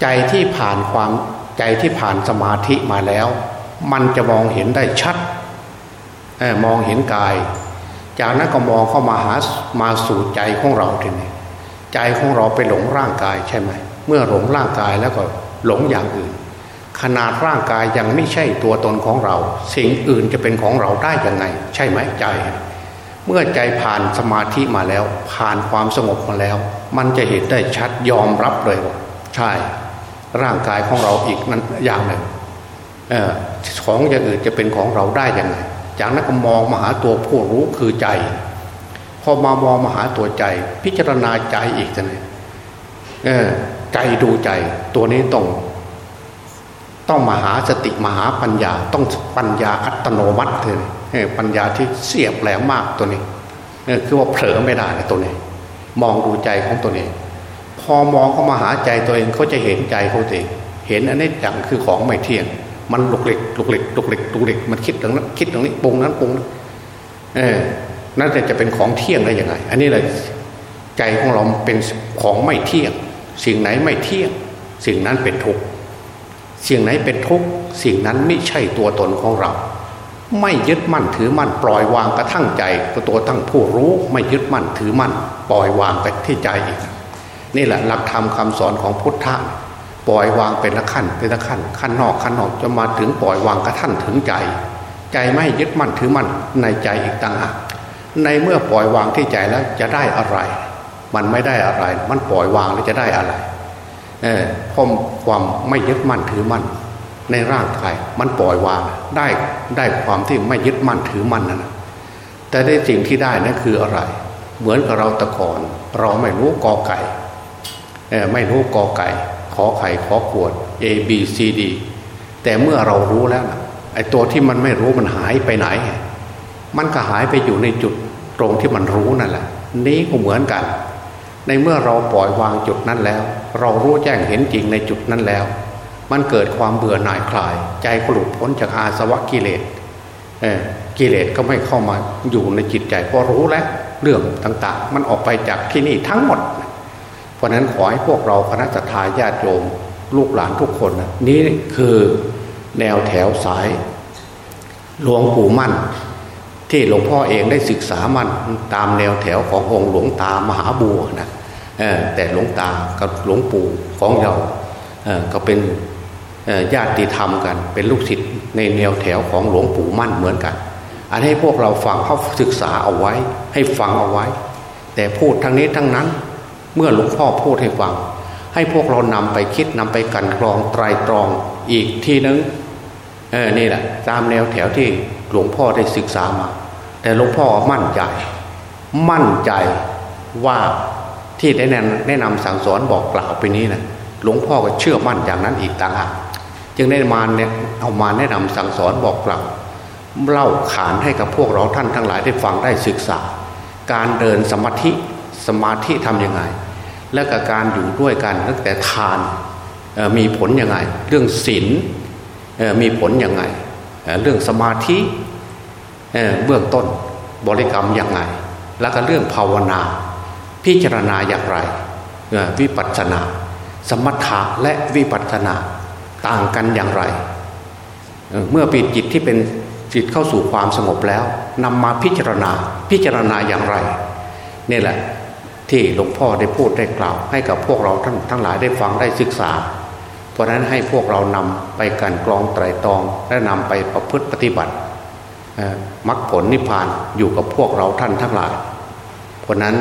ใจที่ผ่านความใจที่ผ่านสมาธิมาแล้ว มันจะมองเห็นได้ชัดมองเห็นกาย จากนั้นก็มองเข้ามาหามาสู่ใจของเราทีนี้ ใจของเราไปหลงร่างกายใช่ไหมเมื่อหลงร่างกายแล้วก็หลงอย่างอื่น ขนาดร่างกายยังไม่ใช่ตัวตนของเรา สิ่งอื่นจะเป็นของเราได้ยังไง ใช่ไหมใจ เมื่อใจผ่านสมาธิมาแล้ว ผ่านความสงบมาแล้ว มันจะเห็นได้ชัดยอมรับเลยว่าใช่ ร่างกายของเราอีกนั้นอย่างหนึ่งอของอย่างอื่นจะเป็นของเราได้ยังไง จากนั้นก็มองมาหาตัวผู้รู้คือใจ พอมามองมาหาตัวใจ พิจารณาใจอีกจะไหนใจดูใจ ตัวนี้ต้อง ต้องมาหาสติมหาปัญญา ต้องปัญญาอัตโนมัติเลยปัญญาที่เสียบแหลมมากตัวนี้คือว่าเผลอไม่ได้ตัวนี้ มองดูใจของตัวเองพอมองเข้ามาหาใจตัวเองเขาจะเห็นใจเขาเองเห็นอันนี้จังคือของไม่เที่ยง มันหลุกเหล็กหลุกเหล็กหลุกเหล็กหลุกเหล็กมันคิดตรงนั้นคิดตรงนี้ปรุงนั้นปรุงนั้นเออ นั่นจะเป็นของเที่ยงได้ยังไง อันนี้เลยใจของเราเป็นของไม่เที่ยง สิ่งไหนไม่เที่ยง สิ่งนั้นเป็นทุกข์สิ่งไหนเป็นทุกข์สิ่งนั้นไม่ใช่ตัวตนของเรา ไม่ยึดมั่นถือมั่นปล่อยวางกระทั่งใจตัวทั้งผู้รู้ไม่ยึดมั่นถือมั่น ปล่อยวางไปที่ใจอีกนี่แหละหลักธรรมคาสอนของพุทธะปล่อยวางเป็นละขั้นเป็นละขั้นขั้นนอกขั้นนอกจะมาถึงปล่อยวางกระทั่งถึงใจ ใจไม่ยึดมั่นถือมั่นในใจอีกต่างหาก ในเมื่อปล่อยวางที่ใจแล้วจะได้อะไร มันไม่ได้อะไร มันปล่อยวางแล้วจะได้อะไรเออพมความไม่ยึดมั่นถือมั่นในร่างกายมันปล่อยวางได้ได้ความที่ไม่ยึดมั่นถือมั่นนั่นแต่ได้สิ่งที่ได้นั่นคืออะไร เหมือนกับเราตะกอนเราไม่รู้กอไก่ไม่รู้กอไก่ ขอไข่ขอขวด A B C D แต่เมื่อเรารู้แล้วไอ้ตัวที่มันไม่รู้มันหายไปไหน มันก็หายไปอยู่ในจุดตรงที่มันรู้นั่นแหละ นี้ก็เหมือนกัน ในเมื่อเราปล่อยวางจุดนั้นแล้ว เรารู้แจ้งเห็นจริงในจุดนั้นแล้ว มันเกิดความเบื่อหน่ายคลาย ใจก็หลุดพ้นจากอาสวะกิเลสกิเลสก็ไม่เข้ามาอยู่ในจิตใจเพราะรู้แล้วเรื่องต่างๆ มันออกไปจากที่นี่ทั้งหมด เพราะนั้นขอให้พวกเราคณะทาญาติโยมลูกหลานทุกคนนะนี่คือแนวแถวสายหลวงปู่มั่น ที่หลวงพ่อเองได้ศึกษามันตามแนวแถวขององค์หลวงตามหาบัวนะแต่หลวงตากับหลวงปู่ของเราก็เป็นญาติธรรมกัน เป็นลูกศิษย์ในแนวแถวของหลวงปู่มั่นเหมือนกัน อันให้พวกเราฟังเขาศึกษาเอาไว้ ให้ฟังเอาไว้ แต่พูดทั้งนี้ทั้งนั้น เมื่อหลวงพ่อพูดให้ฟัง ให้พวกเรานำไปคิดนำไปกันกรองไตรตรองอีกทีนึงเออนี่แหละตามแนวแถวที่ หลวงพ่อได้ศึกษามา แต่หลวงพ่อมั่นใจ มั่นใจว่าที่ได้แนะนำสั่งสอนบอกกล่าวไปนี้นะหลวงพ่อก็เชื่อมั่นอย่างนั้นอีกต่างหากจึงได้มาเนี่ยเอามาแนะนำสั่งสอนบอกกล่าวเล่าขานให้กับพวกเราท่านทั้งหลายได้ฟังได้ศึกษา การเดินสมาธิสมาธิทำยังไง และกับการอยู่ด้วยกันตั้งแต่ทานมีผลยังไง เรื่องศีลมีผลยังไง เรื่องสมาธิเบื้องต้นบริกรรมอย่างไงแล้วก็เรื่องภาวนา พิจารณาอย่างไร วิปัสสนา สมถะและวิปัสสนาต่างกันอย่างไร เมื่อปิดจิตที่เป็นจิตเข้าสู่ความสงบแล้วนำมาพิจารณาพิจารณาอย่างไรนี่แหละที่หลวงพ่อได้พูดได้กล่าว ให้กับพวกเราทั้งทั้งหลายได้ฟังได้ศึกษา เพราะนั้นให้พวกเรานำไปกันกรองไตรตรอง และนำไปประพฤติปฏิบัติมรรคผลนิพพานอยู่กับพวกเราท่านทั้งหลาย เพราะนั้น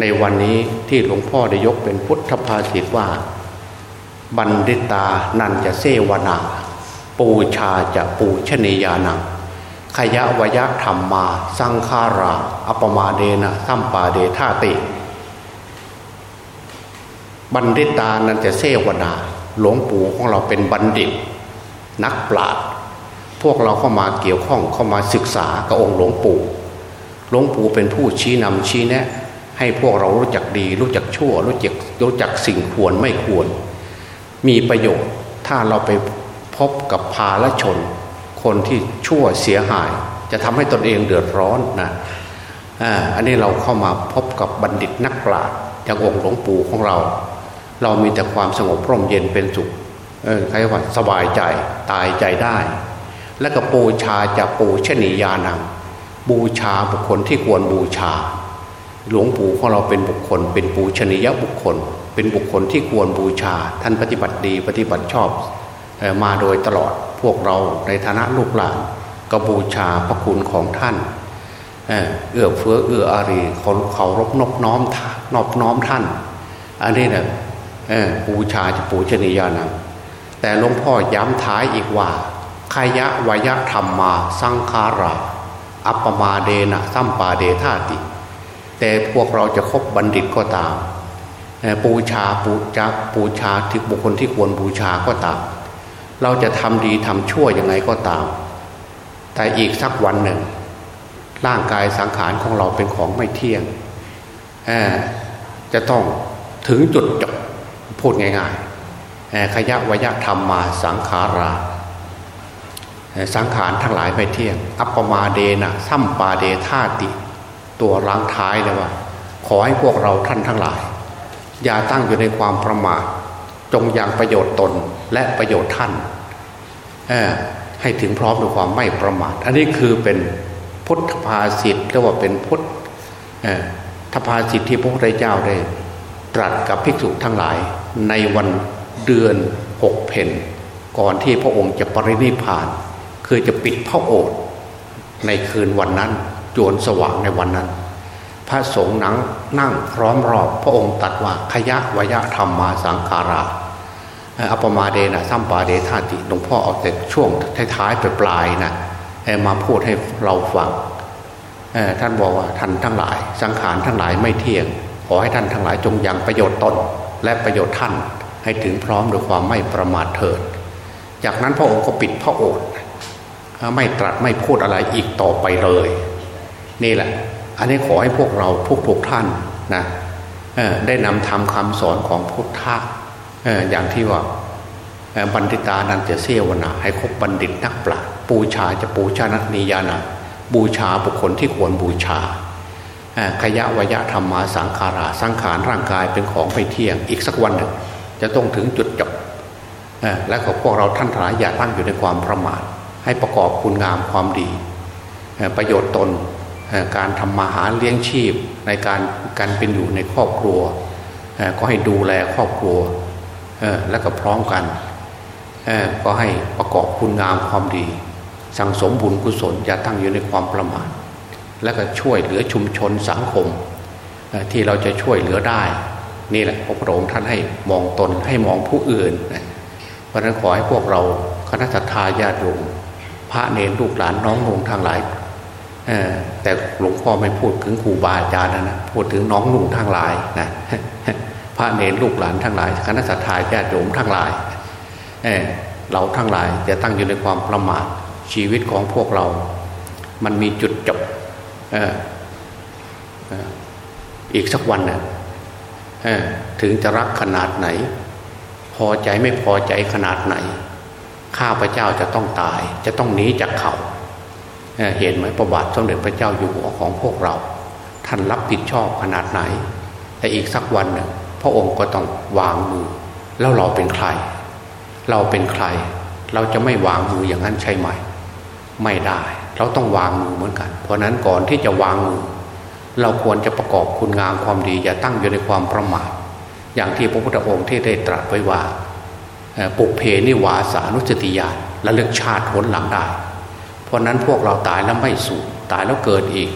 ในวันนี้ที่หลวงพ่อได้ยกเป็นพุทธภาษิตว่า บัณฑิตานันจะเสวนา ปูชาจะปูชนียานังขยะวยะธรรมมา สังขารา อัปมาเดนะสัมปาเดธาติ บัณฑิตานันจะเสวนา หลวงปู่ของเราเป็นบัณฑิต นักปราชญ์พวกเราเข้ามาเกี่ยวข้องเข้ามาศึกษากับองค์หลวงปู่ หลวงปู่เป็นผู้ชี้นำชี้แนะ ให้พวกเรารู้จักดี รู้จักชั่ว รู้จักรู้จักสิ่งควรไม่ควร มีประโยชน์ถ้าเราไปพบกับพาลชน คนที่ชั่วเสียหาย จะทำให้ตนเองเดือดร้อนนะอันนี้เราเข้ามาพบกับบัณฑิตนักปราชญ์อย่างองค์หลวงปู่ของเรา เรามีแต่ความสงบร่มเย็นเป็นสุขใครว่าสบายใจตายใจได้ และก็บูชาจะปูชนียานัง บูชาบุคคลที่ควรบูชา หลวงปู่ของเราเป็นบุคคล เป็นปูชนียบุคคล เป็นบุคคลที่ควรบูชา ท่านปฏิบัติดีปฏิบัติชอบมาโดยตลอดพวกเราในฐานะลูกหลานก็บูชาพระคุณของท่านเอื้อเฟื้อเอื้ออารีเขาเขารบนบน้อมนอบน้อมท่าน อันนี้เนี่ย บูชาจะปูชนียานังแต่หลวงพ่อย้ำท้ายอีกว่าขยะวยธรรมมาสังขารา อัปมาเดนะสัมปาเดธาติ แต่พวกเราจะคบบัณฑิตก็ตามปูชาปูจาปูชาที่บุคคลที่ควรบูชาก็ตาม เราจะทำดีทำชั่วยังไงก็ตาม แต่อีกสักวันหนึ่ง ร่างกายสังขารของเราเป็นของไม่เที่ยงจะต้องถึงจุดจบ พูดง่ายๆขยะวยธรรมมาสังขารา สังขารทั้งหลายไม่เที่ยง อัปปมาเดนะซัมปาเดธาติ ตัวล้างท้ายเลยว่า ขอให้พวกเราท่านทั้งหลาย อย่าตั้งอยู่ในความประมาทจงยังประโยชน์ตนและประโยชน์ท่านให้ถึงพร้อมด้วยความไม่ประมาท อันนี้คือเป็นพุทธภาษิตเรียกว่าเป็นพุทธทภาษิตที่พระพุทธเจ้าได้ ตรัสกับภิกษุทั้งหลาย ในวันเดือนหกเพนก่อนที่พระองค์จะปรินิพาน คือจะปิดพระโอษฐ์ในคืนวันนั้นโจนสว่างในวันนั้น พระสงฆ์นังนั่งพร้อมรอบพระองค์ตัดว่าขยะวยะธรรมมาสังขาราอัปมาเดนะสัมปาเดธาติหลวงพ่อเอาแต่ช่วงท้ายๆไปปลายนะมาพูดให้เราฟังท่านบอกว่าท่านทั้งหลาย สังขารทั้งหลายไม่เที่ยง ขอให้ท่านทั้งหลายจงยังประโยชน์ตน และประโยชน์ท่านให้ถึงพร้อมด้วยความไม่ประมาทเถิด จากนั้นพระองค์ก็ปิดพระโอษฐ์ไม่ตรัสไม่พูดอะไรอีกต่อไปเลย นี่แหละ อันนี้ขอให้พวกเราทุกทุกท่านนะได้นำทำคำสอนของพุทธะอย่างที่ว่าบัณฑิตานันจะเสวนา ให้คบบัณฑิตนักปราชญ์บูชาจะปูชานันียานาบูชาบุคคลที่ควรบูชา ขยะวยะธรรมาสังขาราสังขารร่างกายเป็นของไปเที่ยง อีกสักวันหนึ่งจะต้องถึงจุดจบและขอพวกเราท่านทั้งหลายอย่าตั้งอยู่ในความประมาทให้ประกอบคุณงามความดี ประโยชน์ตนการทำมาหาเลี้ยงชีพในการการเป็นอยู่ในครอบครัว ก็ให้ดูแลครอบครัวและก็พร้อมกันก็ให้ประกอบคุณงามความดี สั่งสมบุญกุศลอย่าตั้งอยู่ในความประมาท และก็ช่วยเหลือชุมชนสังคม ที่เราจะช่วยเหลือได้ นี่แหละพระองค์ท่านให้มองตนให้มองผู้อื่น เพราะนั้นขอให้พวกเราคณะทาญาติโยมพระเนรลูกหลานน้องลงทางหลายแต่หลวงพ่อไม่พูดถึงครูบาอาจารย์นะนะพูดถึงน้องลุงทั้งหลายนะพระเนรลูกหลานทั้งหลายคณะสัตยาญาติโยมทั้งหลายเเราทั้งหลายจะตั้งอยู่ในความประมาทชีวิตของพวกเรา มันมีจุดจบ อีกสักวันนะ่ะถึงจะรักขนาดไหน พอใจไม่พอใจขนาดไหน ข้าพระเจ้าจะต้องตาย จะต้องหนีจากเขาเห็นไหมประวัติสมเด็จพระเจ้าอยู่หัวของพวกเรา ท่านรับผิดชอบขนาดไหน แต่อีกสักวันหนึ่งพระองค์ก็ต้องวางมือ แล้วเราเป็นใคร เราเป็นใคร เราจะไม่วางมืออย่างนั้นใช่ไหม ไม่ได้ เราต้องวางมือเหมือนกัน เพราะนั้นก่อนที่จะวางมือ เราควรจะประกอบคุณงามความดี อย่าตั้งอยู่ในความประมาทอย่างที่พระพุทธองค์ที่ได้ตรัสไว้ว่าปุเพนิวาสานุสติญาณและเลือกชาติผลหลังได้ เพราะนั้นพวกเราตายแล้วไม่สูญตายแล้วเกิดอีก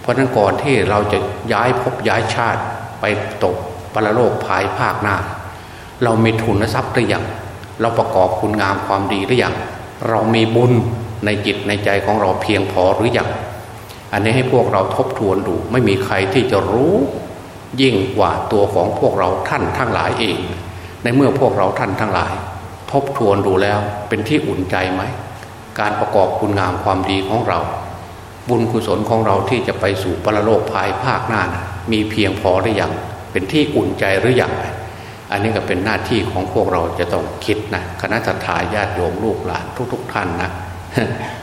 เพราะนั้นก่อนที่เราจะย้ายภพย้ายชาติไปตกปรโลกภายภาคหน้า เรามีทุนทรัพย์หรือยังเราประกอบคุณงามความดีหรือยังเรามีบุญ ในจิตในใจของเราเพียงพอหรือยังอันนี้ให้พวกเราทบทวนดู ไม่มีใครที่จะรู้ยิ่งกว่าตัวของพวกเราท่านทั้งหลายเอง ในเมื่อพวกเราท่านทั้งหลาย ทบทวนดูแล้วเป็นที่อุ่นใจไหม การประกอบคุณงามความดีของเรา บุญกุศลของเราที่จะไปสู่ปรโลกภายภาคหน้านะมีเพียงพอหรือยังเป็นที่อุ่นใจหรือยังอันนี้ก็เป็นหน้าที่ของพวกเราจะต้องคิดนะคณะทาญาติโยมลูกหลานทุก ๆทท่านนะ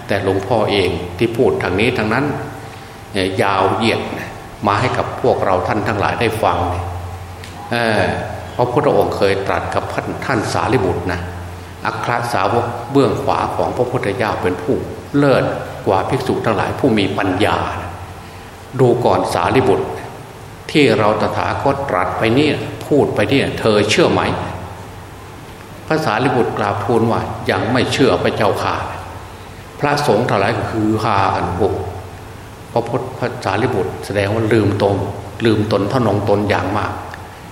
แต่หลวงพ่อเองที่พูดทางนี้ทางนั้นยาวเหยียดมาให้กับพวกเราท่านทั้งหลายได้ฟังเพราะพระองค์เคยตรัสกับท่านสารีบุตรนะอัครสาวกเบื้องขวาของพระพุทธเจ้าเป็นผู้เลิศกว่าภิกษุทั้งหลายผู้มีปัญญา ดูก่อนสารีบุตร ที่เราตถาคตตรัสไปเนี่ยพูดไปเนี่ยเธอเชื่อไหมพระสารีบุตรกราบทูลว่ายังไม่เชื่อพระเจ้าค่ะ พระสงฆ์ทั้งหลายคือฮากันบุกพระพุทธพระสารีบุตร แสดงว่าลืมตนลืมตนทนงตนอย่างมาก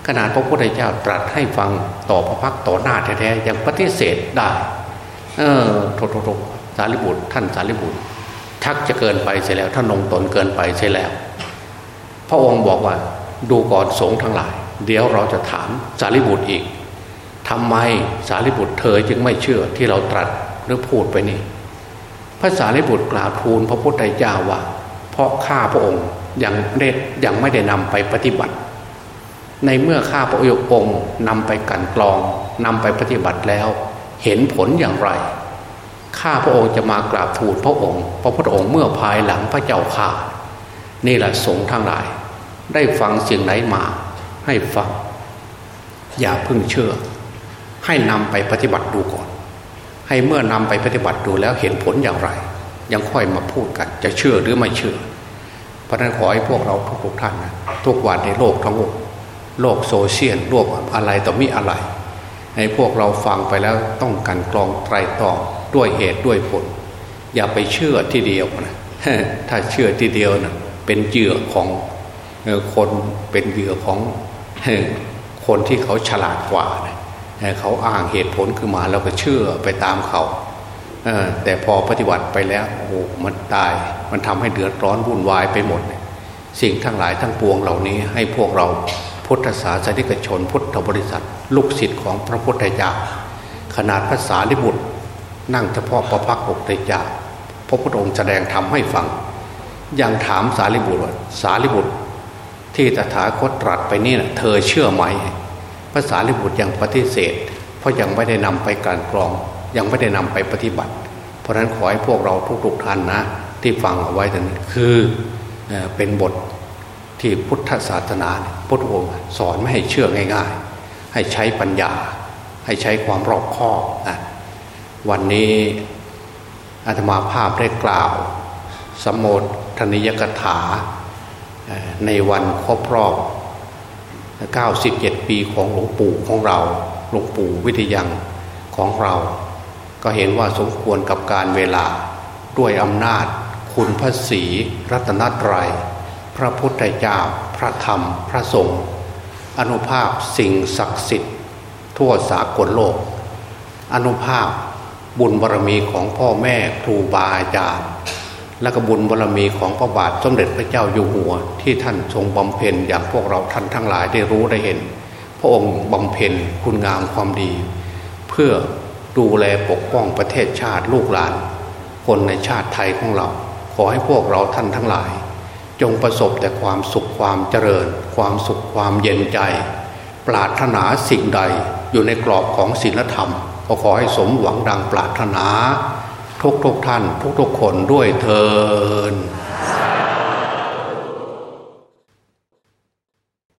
ขนาดพระพุทธเจ้าตรัสให้ฟังต่อพระพักต่อหน้าแท้ๆยังปฏิเสธได้ เออโทษโทษสารีบุตร ท่านสารีบุตรทักจะเกินไปเสียแล้วท่านงตนเกินไปเสียแล้ว พระองค์บอกว่าดูก่อนสงฆ์ทั้งหลาย เดี๋ยวเราจะถามสารีบุตรอีกทำไมสารีบุตรเธอจึงไม่เชื่อที่เราตรัสหรือพูดไปนี่ พระสารีบุตรกล่าวทูลพระพุทธเจ้าว่า เพราะข้าพระองค์ยังเด็ดยังไม่ได้นำไปปฏิบัติ ในเมื่อข้าพระองค์นำไปกันกรองนำไปปฏิบัติแล้ว เห็นผลอย่างไร ข้าพระองค์จะมากราบทูลพระองค์ พระพุทธองค์เมื่อภายหลังพระเจ้าข่านี่แหละสงฆ์ทั้งหลาย ได้ฟังเสิ่งไหนมาให้ฟัง อย่าเพึ่งเชื่อ ให้นำไปปฏิบัติดูก่อน ให้เมื่อนำไปปฏิบัติดูแล้วเห็นผลอย่างไร ยังค่อยมาพูดกัน จะเชื่อหรือไม่เชื่อ เพราะนั้นขอให้พวกเราทุกท่านนะทุกวันในโลกทั้งโลกโลกโซเชียลโลกอะไรต่อมีอะไร ให้พวกเราฟังไปแล้วต้องกันกรองไตรตรองด้วยเหตุด้วยผล อย่าไปเชื่อที่เดียวนะถ้าเชื่อที่เดียวนะเป็นเหยื่อของคนเป็นเหยื่อของคนที่เขาฉลาดกว่านะ เขาอ้างเหตุผลขึ้นมาแล้วก็เชื่อไปตามเขาแต่พอปฏิบัติไปแล้วโอ้มันตาย มันทำให้เดือดร้อนวุ่นวายไปหมด สิ่งทั้งหลายทั้งปวงเหล่านี้ให้พวกเราพุทธศาสนิกชน พุทธบริษัท ลูกศิษย์ของพระพุทธเจ้าขนาดภาษาลิบุตร นั่งเฉพาะประพักอกเตจาพระพุทธองค์แสดงธรรมให้ฟัง ยังถามสารีบุตรสารีบุตร ที่ตถาคตตรัสไปนี่นะเธอเชื่อไหม ภาษาลิบุตรยังปฏิเสธ เพราะยังไม่ได้นำไปการกรอง ยังไม่ได้นำไปปฏิบัติ เพราะฉะนั้นขอให้พวกเราทุกๆท่านนะ ที่ฟังเอาไว้แต่นี้คือเป็นบทที่พุทธศาสนาพุทธองค์สอนไม่ให้เชื่อง่ายๆ ให้ใช้ปัญญา ให้ใช้ความรอบคอบนะวันนี้อาตมาภาพได้กล่าว สมโภชนิยกถา ในวันครบรอบ 97 ปีของหลวงปู่ของเรา หลวงปู่วิทยังของเรา ก็เห็นว่าสมควรกับการเวลาด้วยอำนาจ คุณพระศรีรัตนตรยัย พระพุทธเจ้า พระธรรม พระสงฆ์อนุภาพสิ่งศักดิ์สิทธิ์ ทั่วสากลโลก อนุภาพบุญบารรมีของพ่อแม่ครูบาอาจารย์ และกบุญบารรมีของพระบาทสมเด็จพระเจ้าอยู่หัว ที่ท่านทรงบำเพ็ญอย่างพวกเราท่านทั้งหลายได้รู้ได้เห็น พระองค์บำเพ็ญคุณงามความดี เพื่อดูแลปกป้องประเทศชาติลูกหลาน คนในชาติไทยของเรา ขอให้พวกเราท่านทั้งหลาย จงประสบแต่ความสุขความเจริญ ความสุขความเย็นใจ ปรารถนาสิ่งใดอยู่ในกรอบของศีลธรรมก็ขอให้สมหวังดังปรารถนา ทุกทุกท่าน ทุกทุกคนด้วยเทอ